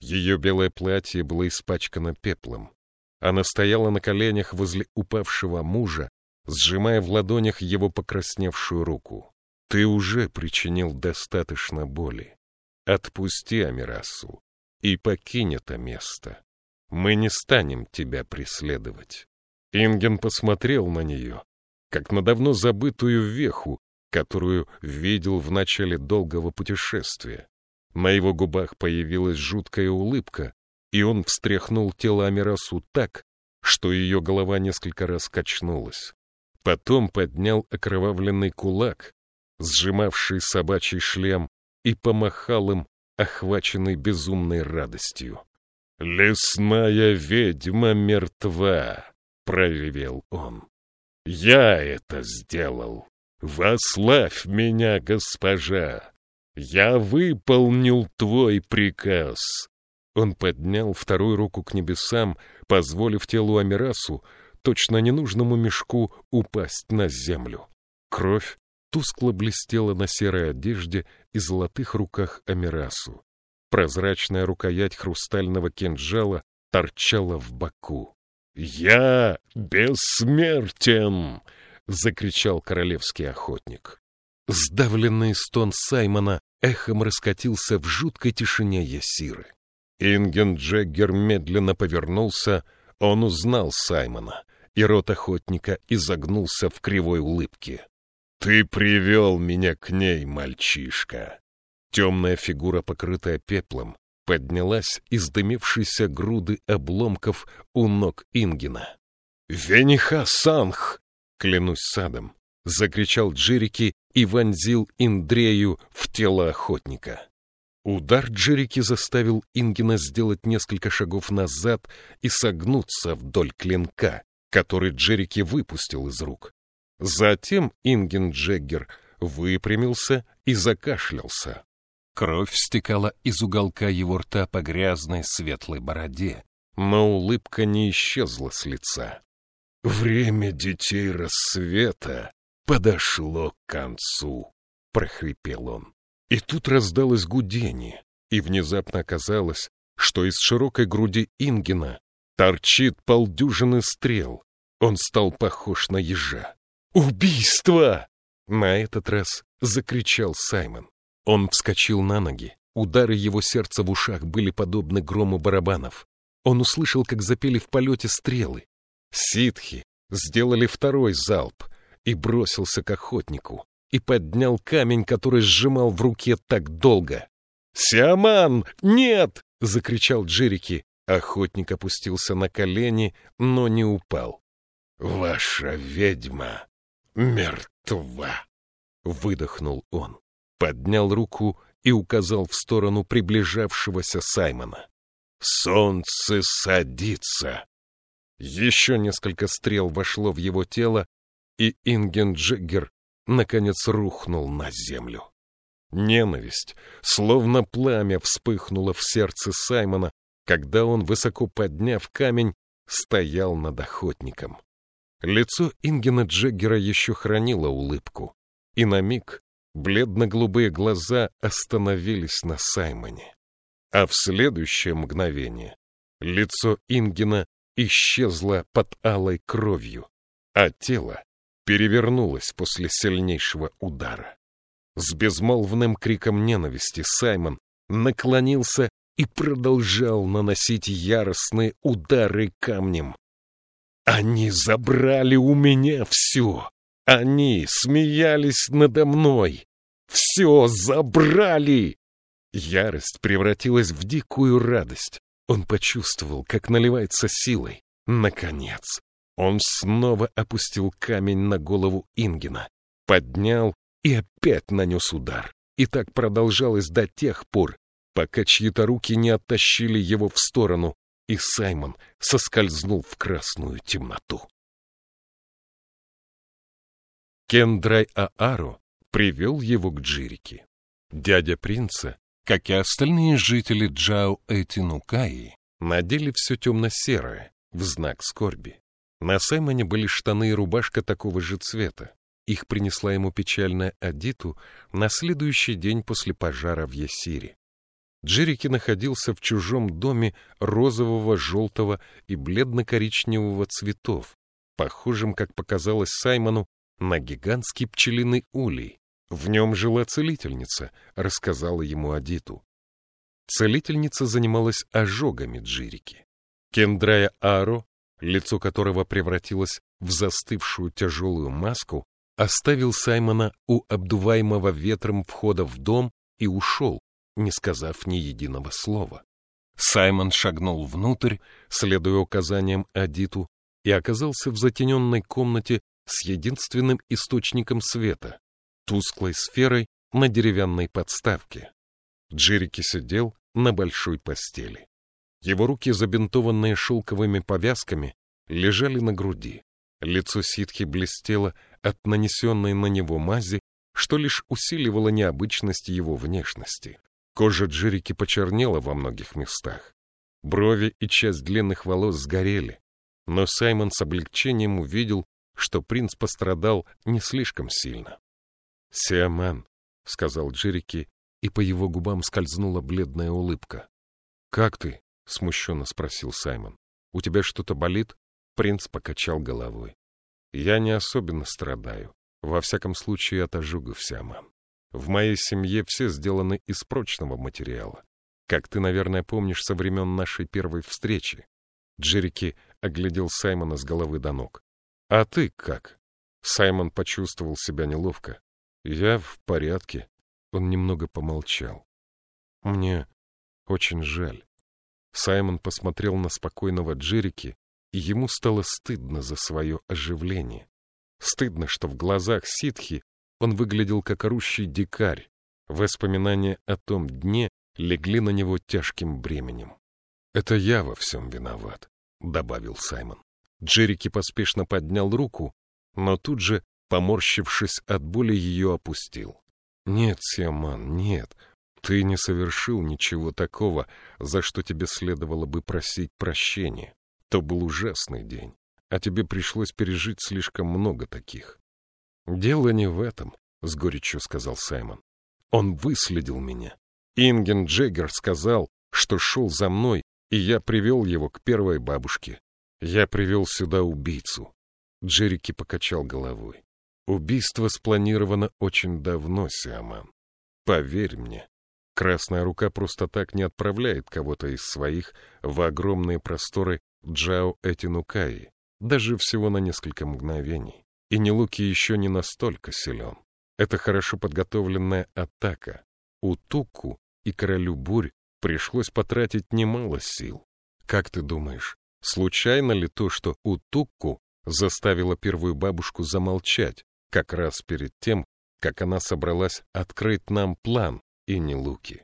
Ее белое платье было испачкано пеплом. Она стояла на коленях возле упавшего мужа, сжимая в ладонях его покрасневшую руку. Ты уже причинил достаточно боли. Отпусти Амирасу и покинь это место. Мы не станем тебя преследовать. Инген посмотрел на нее, как на давно забытую веху, которую видел в начале долгого путешествия. На его губах появилась жуткая улыбка, и он встряхнул тело Амирасу так, что ее голова несколько раз качнулась. Потом поднял окровавленный кулак, сжимавший собачий шлем, и помахал им, охваченный безумной радостью. «Лесная ведьма мертва!» — проревел он. «Я это сделал! Вославь меня, госпожа! Я выполнил твой приказ!» Он поднял вторую руку к небесам, позволив телу Амирасу, точно ненужному мешку, упасть на землю. Кровь тускло блестела на серой одежде и золотых руках Амирасу. Прозрачная рукоять хрустального кинжала торчала в боку. «Я бессмертен!» — закричал королевский охотник. Сдавленный стон Саймона эхом раскатился в жуткой тишине Ясиры. Инген Джеггер медленно повернулся, он узнал Саймона, и рот охотника изогнулся в кривой улыбке. «Ты привел меня к ней, мальчишка!» Темная фигура, покрытая пеплом, поднялась из дымившейся груды обломков у ног Ингина. «Вениха Санх!» — клянусь садом, — закричал Джерики и вонзил Индрею в тело охотника. Удар Джерики заставил Ингина сделать несколько шагов назад и согнуться вдоль клинка, который Джерики выпустил из рук. Затем Инген Джеггер выпрямился и закашлялся. Кровь стекала из уголка его рта по грязной светлой бороде, но улыбка не исчезла с лица. «Время детей рассвета подошло к концу», — прохрипел он. И тут раздалось гудение, и внезапно оказалось, что из широкой груди Ингена торчит полдюжины стрел. Он стал похож на ежа. «Убийство!» На этот раз закричал Саймон. Он вскочил на ноги. Удары его сердца в ушах были подобны грому барабанов. Он услышал, как запели в полете стрелы. Ситхи сделали второй залп и бросился к охотнику и поднял камень, который сжимал в руке так долго. «Сиаман! Нет!» — закричал Джерики, Охотник опустился на колени, но не упал. «Ваша ведьма мертва!» — выдохнул он. Поднял руку и указал в сторону приближавшегося Саймона. «Солнце садится!» Еще несколько стрел вошло в его тело, и Инген Джиггер наконец рухнул на землю. Ненависть, словно пламя, вспыхнула в сердце Саймона, когда он, высоко подняв камень, стоял над охотником. Лицо Ингена Джеггера еще хранило улыбку, и на миг бледно-голубые глаза остановились на Саймоне. А в следующее мгновение лицо Ингена исчезло под алой кровью, а тело перевернулось после сильнейшего удара. С безмолвным криком ненависти Саймон наклонился и продолжал наносить яростные удары камнем. Они забрали у меня все. Они смеялись надо мной. Все забрали. Ярость превратилась в дикую радость. Он почувствовал, как наливается силой. Наконец, он снова опустил камень на голову Ингена, поднял и опять нанес удар. И так продолжалось до тех пор, пока чьи-то руки не оттащили его в сторону, и Саймон соскользнул в красную темноту. Кендрай Ааро привел его к Джирике. Дядя принца, как и остальные жители Джао Этинукаи, надели все темно-серое, в знак скорби. На Саймоне были штаны и рубашка такого же цвета. Их принесла ему печальная Адиту на следующий день после пожара в Ясире. Джерики находился в чужом доме розового, желтого и бледно-коричневого цветов, похожим, как показалось Саймону, на гигантский пчелиный улей. В нем жила целительница, рассказала ему Адиту. Целительница занималась ожогами Джирики. Кендрая Аро, лицо которого превратилось в застывшую тяжелую маску, оставил Саймона у обдуваемого ветром входа в дом и ушел, не сказав ни единого слова. Саймон шагнул внутрь, следуя указаниям Адиту, и оказался в затененной комнате с единственным источником света — тусклой сферой на деревянной подставке. Джерики сидел на большой постели. Его руки, забинтованные шелковыми повязками, лежали на груди. Лицо ситхи блестело от нанесенной на него мази, что лишь усиливало необычность его внешности. Кожа Джерики почернела во многих местах. Брови и часть длинных волос сгорели. Но Саймон с облегчением увидел, что принц пострадал не слишком сильно. «Сиаман», — сказал Джерики, и по его губам скользнула бледная улыбка. «Как ты?» — смущенно спросил Саймон. «У тебя что-то болит?» Принц покачал головой. «Я не особенно страдаю. Во всяком случае, от ожогов, Сиаман. В моей семье все сделаны из прочного материала. Как ты, наверное, помнишь со времен нашей первой встречи. Джерики оглядел Саймона с головы до ног. А ты как? Саймон почувствовал себя неловко. Я в порядке. Он немного помолчал. Мне очень жаль. Саймон посмотрел на спокойного Джерики, и ему стало стыдно за свое оживление. Стыдно, что в глазах ситхи он выглядел как орущий дикарь. Воспоминания о том дне легли на него тяжким бременем. «Это я во всем виноват», — добавил Саймон. Джерики поспешно поднял руку, но тут же, поморщившись от боли, ее опустил. «Нет, Сиаман, нет, ты не совершил ничего такого, за что тебе следовало бы просить прощения. То был ужасный день, а тебе пришлось пережить слишком много таких. «Дело не в этом», — с горечью сказал Саймон. «Он выследил меня. Инген Джеггер сказал, что шел за мной, и я привел его к первой бабушке. Я привел сюда убийцу». Джерики покачал головой. «Убийство спланировано очень давно, Сиаман. Поверь мне, Красная рука просто так не отправляет кого-то из своих в огромные просторы Джао Этинукаи, даже всего на несколько мгновений. И Нелуки еще не настолько силен. Это хорошо подготовленная атака. У Туку и королю бурь пришлось потратить немало сил. Как ты думаешь, случайно ли то, что Утукку заставила первую бабушку замолчать, как раз перед тем, как она собралась открыть нам план и не луки?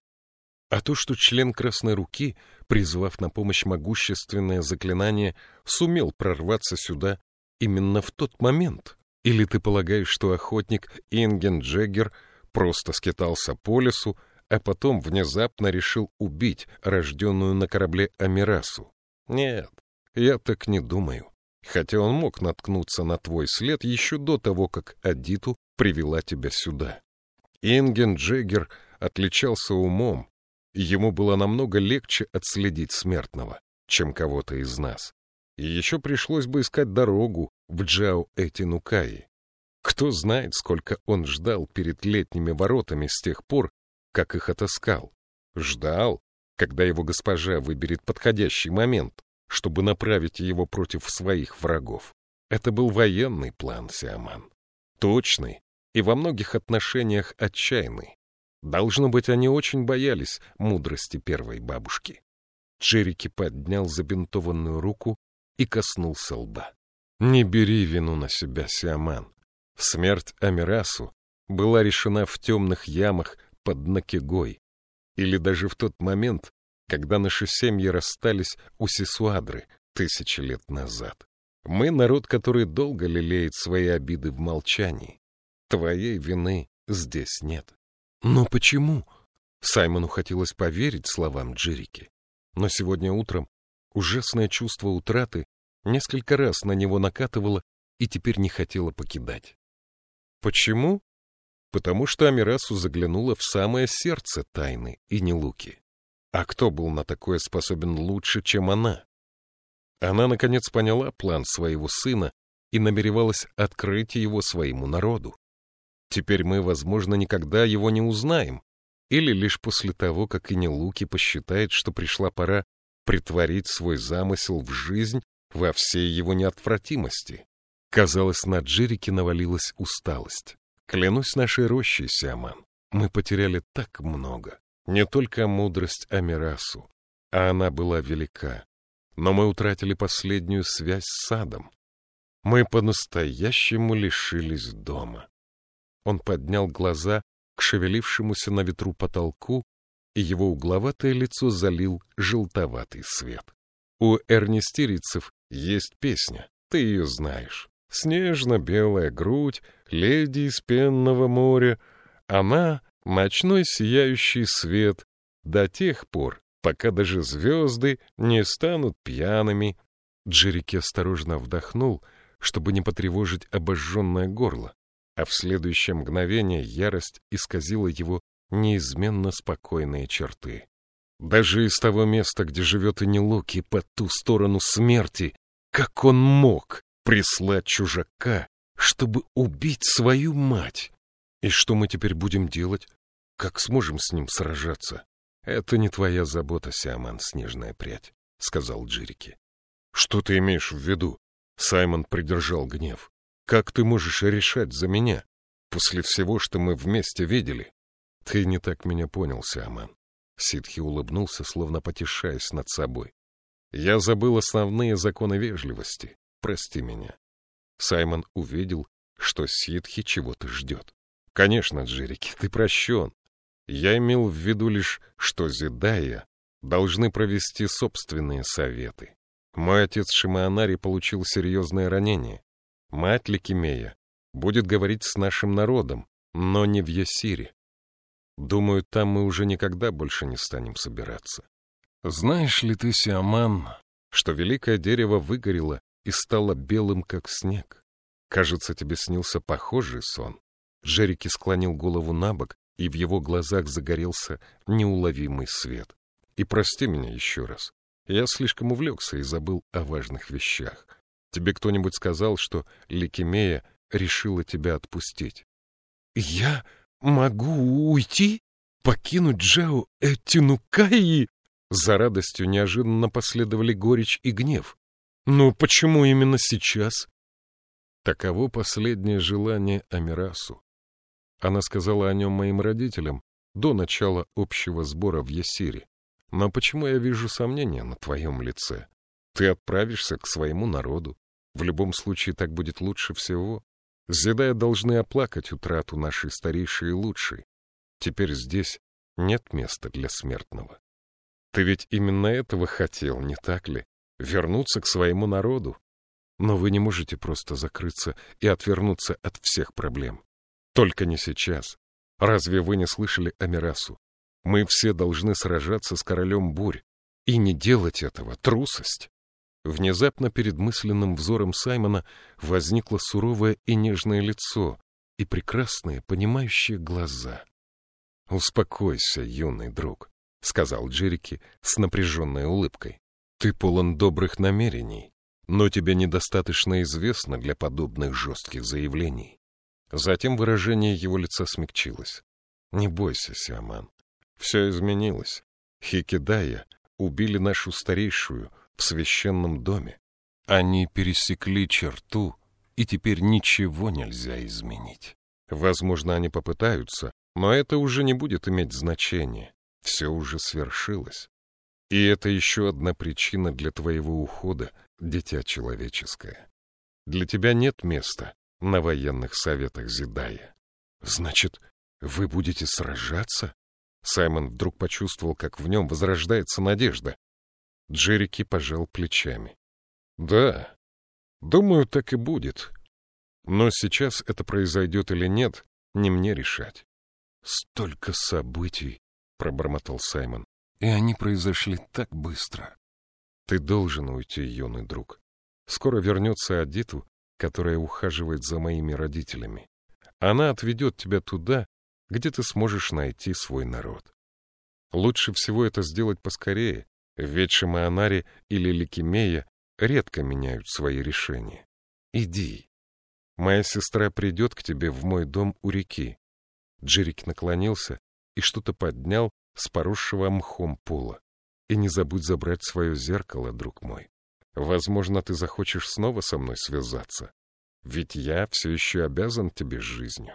А то, что член Красной Руки, призвав на помощь могущественное заклинание, сумел прорваться сюда именно в тот момент? Или ты полагаешь, что охотник Инген Джеггер просто скитался по лесу, а потом внезапно решил убить рожденную на корабле Амирасу? Нет, я так не думаю. Хотя он мог наткнуться на твой след еще до того, как Адиту привела тебя сюда. Инген Джеггер отличался умом, и ему было намного легче отследить смертного, чем кого-то из нас. И еще пришлось бы искать дорогу в Джао Этинукаи. Кто знает, сколько он ждал перед летними воротами с тех пор, как их отыскал. Ждал, когда его госпожа выберет подходящий момент, чтобы направить его против своих врагов. Это был военный план, Сиаман. Точный и во многих отношениях отчаянный. Должно быть, они очень боялись мудрости первой бабушки. Джерики поднял забинтованную руку и коснулся лба. «Не бери вину на себя, Сиаман. Смерть Амирасу была решена в темных ямах под Накигой, или даже в тот момент, когда наши семьи расстались у Сисуадры тысячи лет назад. Мы — народ, который долго лелеет свои обиды в молчании. Твоей вины здесь нет. Но почему? Саймону хотелось поверить словам Джерики. Но сегодня утром Ужасное чувство утраты несколько раз на него накатывало и теперь не хотело покидать. Почему? Потому что Амирасу заглянула в самое сердце тайны и не луки. А кто был на такое способен лучше, чем она? Она, наконец, поняла план своего сына и намеревалась открыть его своему народу. Теперь мы, возможно, никогда его не узнаем, или лишь после того, как Инелуки посчитает, что пришла пора притворить свой замысел в жизнь во всей его неотвратимости. Казалось, на Джерике навалилась усталость. Клянусь нашей рощей, Сиаман, мы потеряли так много. Не только мудрость Амирасу, а она была велика. Но мы утратили последнюю связь с садом. Мы по-настоящему лишились дома. Он поднял глаза к шевелившемуся на ветру потолку и его угловатое лицо залил желтоватый свет. У эрнистирицев есть песня, ты ее знаешь. Снежно-белая грудь, леди из пенного моря. Она — ночной сияющий свет до тех пор, пока даже звезды не станут пьяными. Джерики осторожно вдохнул, чтобы не потревожить обожженное горло, а в следующее мгновение ярость исказила его неизменно спокойные черты. Даже из того места, где живет Инилоки по ту сторону смерти, как он мог прислать чужака, чтобы убить свою мать? И что мы теперь будем делать? Как сможем с ним сражаться? Это не твоя забота, Сиаман, снежная прядь, — сказал Джирики. Что ты имеешь в виду? Саймон придержал гнев. Как ты можешь решать за меня, после всего, что мы вместе видели? Ты не так меня понял, Сиаман. Ситхи улыбнулся, словно потешаясь над собой. Я забыл основные законы вежливости. Прости меня. Саймон увидел, что Ситхи чего-то ждет. Конечно, Джерики, ты прощен. Я имел в виду лишь, что Зидая должны провести собственные советы. Мой отец Шимаанари получил серьезное ранение. Мать Ликимея будет говорить с нашим народом, но не в Ясире. Думаю, там мы уже никогда больше не станем собираться. Знаешь ли ты, Сиаман, что великое дерево выгорело и стало белым, как снег? Кажется, тебе снился похожий сон. Джерики склонил голову на бок, и в его глазах загорелся неуловимый свет. И прости меня еще раз. Я слишком увлекся и забыл о важных вещах. Тебе кто-нибудь сказал, что Ликемея решила тебя отпустить? — Я «Могу уйти? Покинуть Джао Этинукаи?» За радостью неожиданно последовали горечь и гнев. «Но почему именно сейчас?» Таково последнее желание Амирасу. Она сказала о нем моим родителям до начала общего сбора в Ясире. Но почему я вижу сомнения на твоем лице? Ты отправишься к своему народу. В любом случае так будет лучше всего. Зидая должны оплакать утрату нашей старейшей и лучшей. Теперь здесь нет места для смертного. Ты ведь именно этого хотел, не так ли? Вернуться к своему народу. Но вы не можете просто закрыться и отвернуться от всех проблем. Только не сейчас. Разве вы не слышали Амирасу? Мы все должны сражаться с королем бурь. И не делать этого — трусость. Внезапно перед мысленным взором Саймона возникло суровое и нежное лицо и прекрасные, понимающие глаза. «Успокойся, юный друг», — сказал Джерики с напряженной улыбкой. «Ты полон добрых намерений, но тебе недостаточно известно для подобных жестких заявлений». Затем выражение его лица смягчилось. «Не бойся, Сиаман. Все изменилось. Хикидая убили нашу старейшую в священном доме. Они пересекли черту, и теперь ничего нельзя изменить. Возможно, они попытаются, но это уже не будет иметь значения. Все уже свершилось. И это еще одна причина для твоего ухода, дитя человеческое. Для тебя нет места на военных советах Зидая. Значит, вы будете сражаться? Саймон вдруг почувствовал, как в нем возрождается надежда. Джерики пожал плечами. Да, думаю, так и будет. Но сейчас это произойдет или нет, не мне решать. Столько событий, пробормотал Саймон, и они произошли так быстро. Ты должен уйти, юный друг. Скоро вернется Адиту, которая ухаживает за моими родителями. Она отведет тебя туда, где ты сможешь найти свой народ. Лучше всего это сделать поскорее, ведь Шимаанари или Ликимея редко меняют свои решения. Иди. Моя сестра придет к тебе в мой дом у реки. Джерик наклонился и что-то поднял с поросшего мхом пола. И не забудь забрать свое зеркало, друг мой. Возможно, ты захочешь снова со мной связаться. Ведь я все еще обязан тебе жизнью.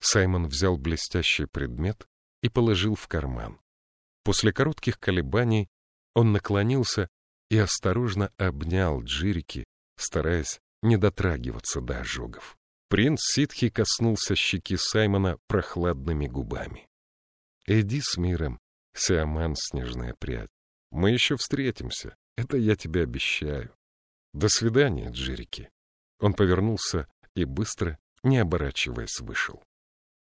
Саймон взял блестящий предмет и положил в карман. После коротких колебаний он наклонился и осторожно обнял Джирики, стараясь не дотрагиваться до ожогов. Принц Ситхи коснулся щеки Саймона прохладными губами. «Иди с миром, Сиаман, снежная прядь. Мы еще встретимся, это я тебе обещаю. До свидания, Джирики». Он повернулся и быстро, не оборачиваясь, вышел.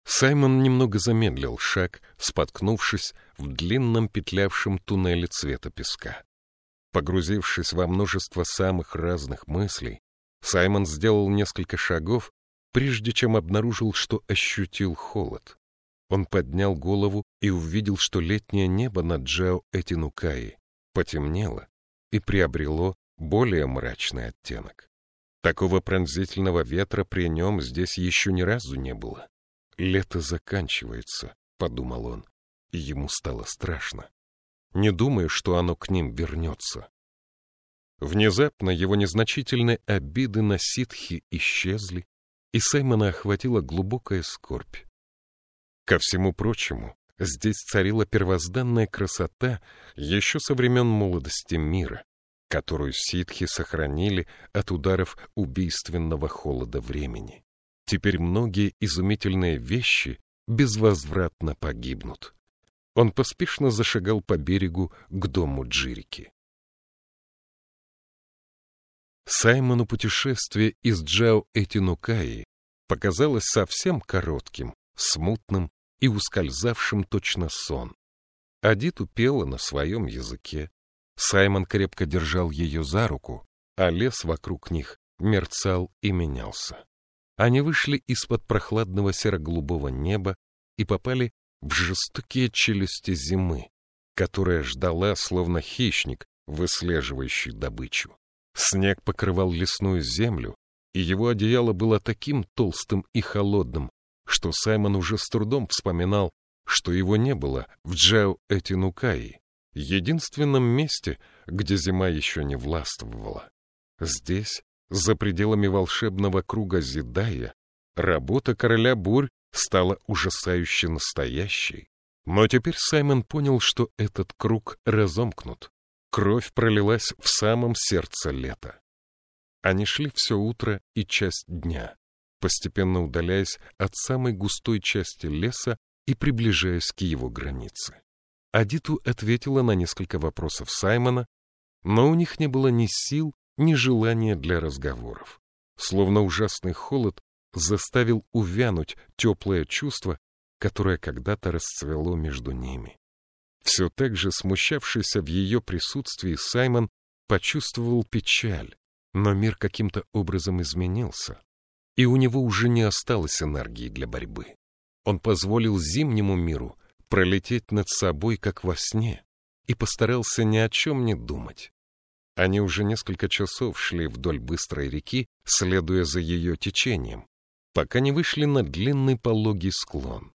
Саймон немного замедлил шаг, споткнувшись в длинном петлявшем туннеле цвета песка. Погрузившись во множество самых разных мыслей, Саймон сделал несколько шагов, прежде чем обнаружил, что ощутил холод. Он поднял голову и увидел, что летнее небо над Джао Этинукаи потемнело и приобрело более мрачный оттенок. Такого пронзительного ветра при нем здесь еще ни разу не было. «Лето заканчивается», — подумал он, и ему стало страшно. Не думаю, что оно к ним вернется. Внезапно его незначительные обиды на ситхи исчезли, и Саймона охватила глубокая скорбь. Ко всему прочему, здесь царила первозданная красота еще со времен молодости мира, которую ситхи сохранили от ударов убийственного холода времени. Теперь многие изумительные вещи безвозвратно погибнут. Он поспешно зашагал по берегу к дому Джирики. Саймону путешествие из Джао-Этинукаи показалось совсем коротким, смутным и ускользавшим точно сон. Адиту пела на своем языке. Саймон крепко держал ее за руку, а лес вокруг них мерцал и менялся. Они вышли из-под прохладного серо-голубого неба и попали в жестокие челюсти зимы, которая ждала, словно хищник, выслеживающий добычу. Снег покрывал лесную землю, и его одеяло было таким толстым и холодным, что Саймон уже с трудом вспоминал, что его не было в Джао-Этинукаи, единственном месте, где зима еще не властвовала. Здесь за пределами волшебного круга Зидая работа короля бурь стала ужасающе настоящей. Но теперь Саймон понял, что этот круг разомкнут. Кровь пролилась в самом сердце лета. Они шли все утро и часть дня, постепенно удаляясь от самой густой части леса и приближаясь к его границе. Адиту ответила на несколько вопросов Саймона, но у них не было ни сил, ни желания для разговоров. Словно ужасный холод заставил увянуть теплое чувство, которое когда-то расцвело между ними. Все так же смущавшийся в ее присутствии Саймон почувствовал печаль, но мир каким-то образом изменился, и у него уже не осталось энергии для борьбы. Он позволил зимнему миру пролететь над собой, как во сне, и постарался ни о чем не думать. Они уже несколько часов шли вдоль быстрой реки, следуя за ее течением, пока не вышли на длинный пологий склон.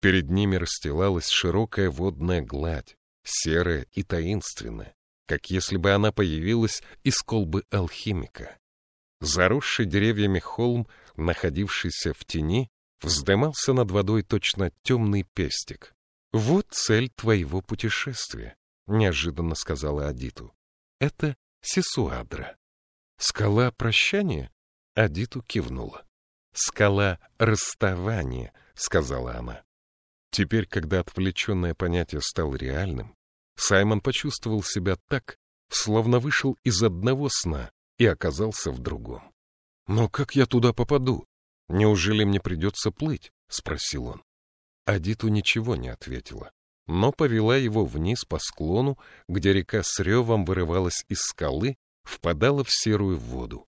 Перед ними расстилалась широкая водная гладь, серая и таинственная, как если бы она появилась из колбы алхимика. Заросший деревьями холм, находившийся в тени, вздымался над водой точно темный пестик. «Вот цель твоего путешествия», — неожиданно сказала Адиту. «Это Сесуадра». «Скала прощания?» — Адиту кивнула. «Скала расставания», — сказала она. Теперь, когда отвлеченное понятие стало реальным, Саймон почувствовал себя так, словно вышел из одного сна и оказался в другом. «Но как я туда попаду? Неужели мне придется плыть?» — спросил он. Адиту ничего не ответила, но повела его вниз по склону, где река с ревом вырывалась из скалы, впадала в серую воду.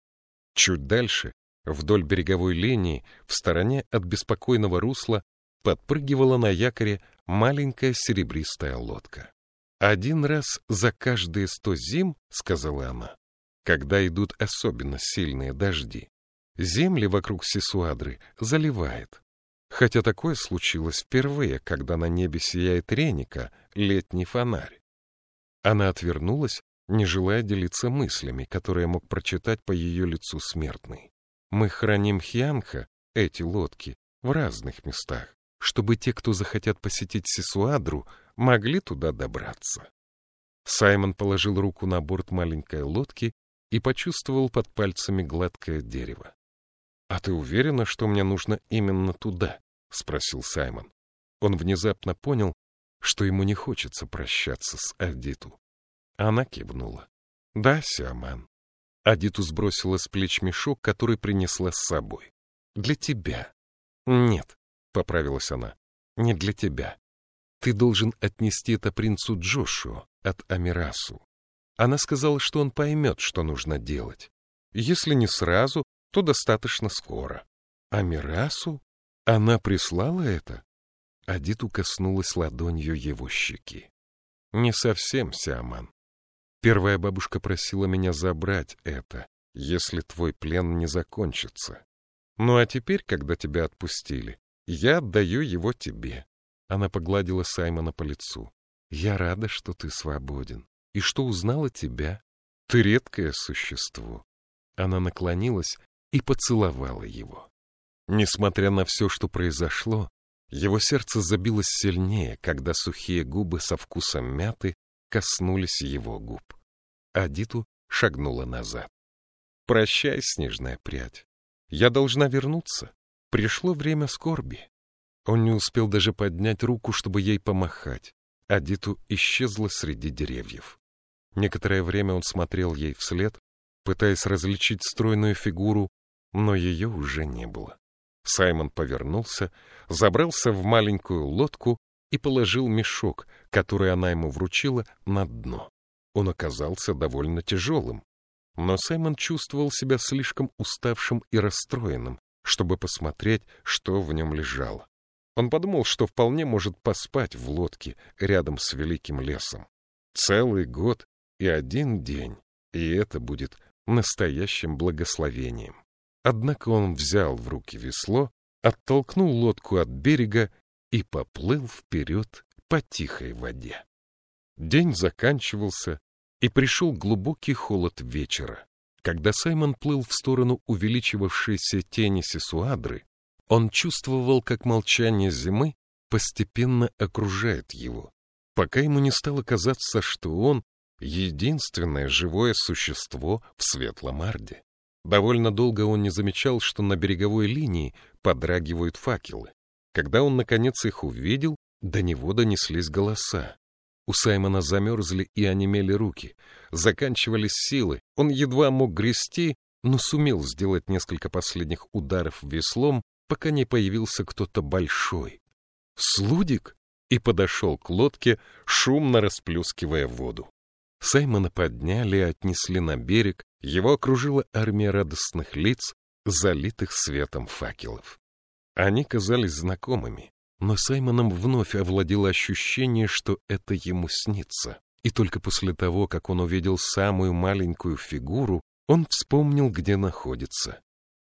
Чуть дальше, вдоль береговой линии, в стороне от беспокойного русла, подпрыгивала на якоре маленькая серебристая лодка. «Один раз за каждые сто зим, — сказала она, — когда идут особенно сильные дожди, земли вокруг Сесуадры заливает. Хотя такое случилось впервые, когда на небе сияет реника, летний фонарь. Она отвернулась, не желая делиться мыслями, которые мог прочитать по ее лицу смертный. Мы храним Хьянха, эти лодки, в разных местах чтобы те, кто захотят посетить Сесуадру, могли туда добраться. Саймон положил руку на борт маленькой лодки и почувствовал под пальцами гладкое дерево. — А ты уверена, что мне нужно именно туда? — спросил Саймон. Он внезапно понял, что ему не хочется прощаться с Адиту. Она кивнула. — Да, Сиаман. Адиту сбросила с плеч мешок, который принесла с собой. — Для тебя. — Нет, — поправилась она, — не для тебя. Ты должен отнести это принцу Джошуа от Амирасу. Она сказала, что он поймет, что нужно делать. Если не сразу, то достаточно скоро. Амирасу? Она прислала это? Адиту коснулась ладонью его щеки. Не совсем, Сиаман. Первая бабушка просила меня забрать это, если твой плен не закончится. Ну а теперь, когда тебя отпустили, я отдаю его тебе. Она погладила Саймона по лицу. Я рада, что ты свободен и что узнала тебя. Ты редкое существо. Она наклонилась и поцеловала его. Несмотря на все, что произошло, его сердце забилось сильнее, когда сухие губы со вкусом мяты коснулись его губ. Адиту шагнула назад. «Прощай, снежная прядь. Я должна вернуться. Пришло время скорби. Он не успел даже поднять руку, чтобы ей помахать. Адиту исчезла среди деревьев. Некоторое время он смотрел ей вслед, пытаясь различить стройную фигуру, но ее уже не было. Саймон повернулся, забрался в маленькую лодку и положил мешок, который она ему вручила, на дно. Он оказался довольно тяжелым, но Саймон чувствовал себя слишком уставшим и расстроенным, чтобы посмотреть, что в нем лежало. Он подумал, что вполне может поспать в лодке рядом с великим лесом. Целый год и один день, и это будет настоящим благословением. Однако он взял в руки весло, оттолкнул лодку от берега и поплыл вперед по тихой воде. День заканчивался, и пришел глубокий холод вечера. Когда Саймон плыл в сторону увеличивавшейся тени Сесуадры, он чувствовал, как молчание зимы постепенно окружает его, пока ему не стало казаться, что он — единственное живое существо в Светлом Арде. Довольно долго он не замечал, что на береговой линии подрагивают факелы. Когда он, наконец, их увидел, до него донеслись голоса. У Саймона замерзли и онемели руки. Заканчивались силы. Он едва мог грести, но сумел сделать несколько последних ударов веслом, пока не появился кто-то большой. «Слудик?» и подошел к лодке, шумно расплескивая воду. Саймона подняли и отнесли на берег, его окружила армия радостных лиц, залитых светом факелов. Они казались знакомыми, но Саймоном вновь овладело ощущение, что это ему снится. И только после того, как он увидел самую маленькую фигуру, он вспомнил, где находится.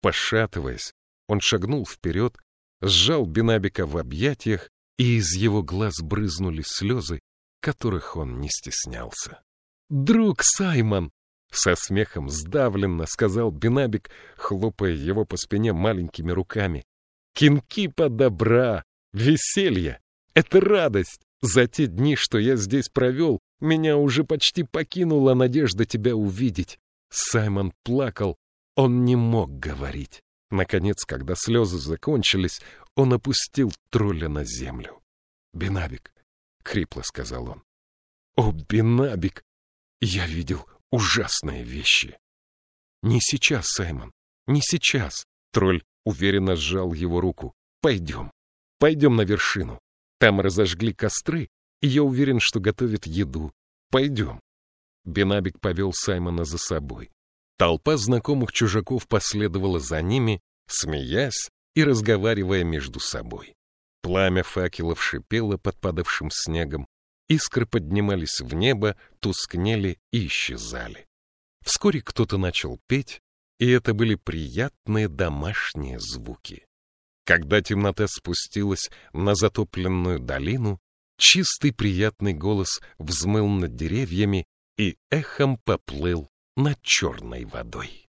Пошатываясь, он шагнул вперед, сжал Бенабика в объятиях, и из его глаз брызнули слезы, которых он не стеснялся. «Друг Саймон!» — со смехом сдавленно сказал Бенабик, хлопая его по спине маленькими руками. «Кинкипа добра! Веселье! Это радость! За те дни, что я здесь провел, меня уже почти покинула надежда тебя увидеть. Саймон плакал, он не мог говорить. Наконец, когда слезы закончились, он опустил тролля на землю. «Бенабик», — хрипло сказал он. «О, Бенабик! Я видел ужасные вещи!» «Не сейчас, Саймон, не сейчас!» Тролль уверенно сжал его руку. «Пойдем, пойдем на вершину. Там разожгли костры, и я уверен, что готовят еду. Пойдем». Бенабик повел Саймона за собой. Толпа знакомых чужаков последовала за ними, смеясь и разговаривая между собой. Пламя факелов шипело под падавшим снегом, искры поднимались в небо, тускнели и исчезали. Вскоре кто-то начал петь, и это были приятные домашние звуки. Когда темнота спустилась на затопленную долину, чистый приятный голос взмыл над деревьями и эхом поплыл над черной водой.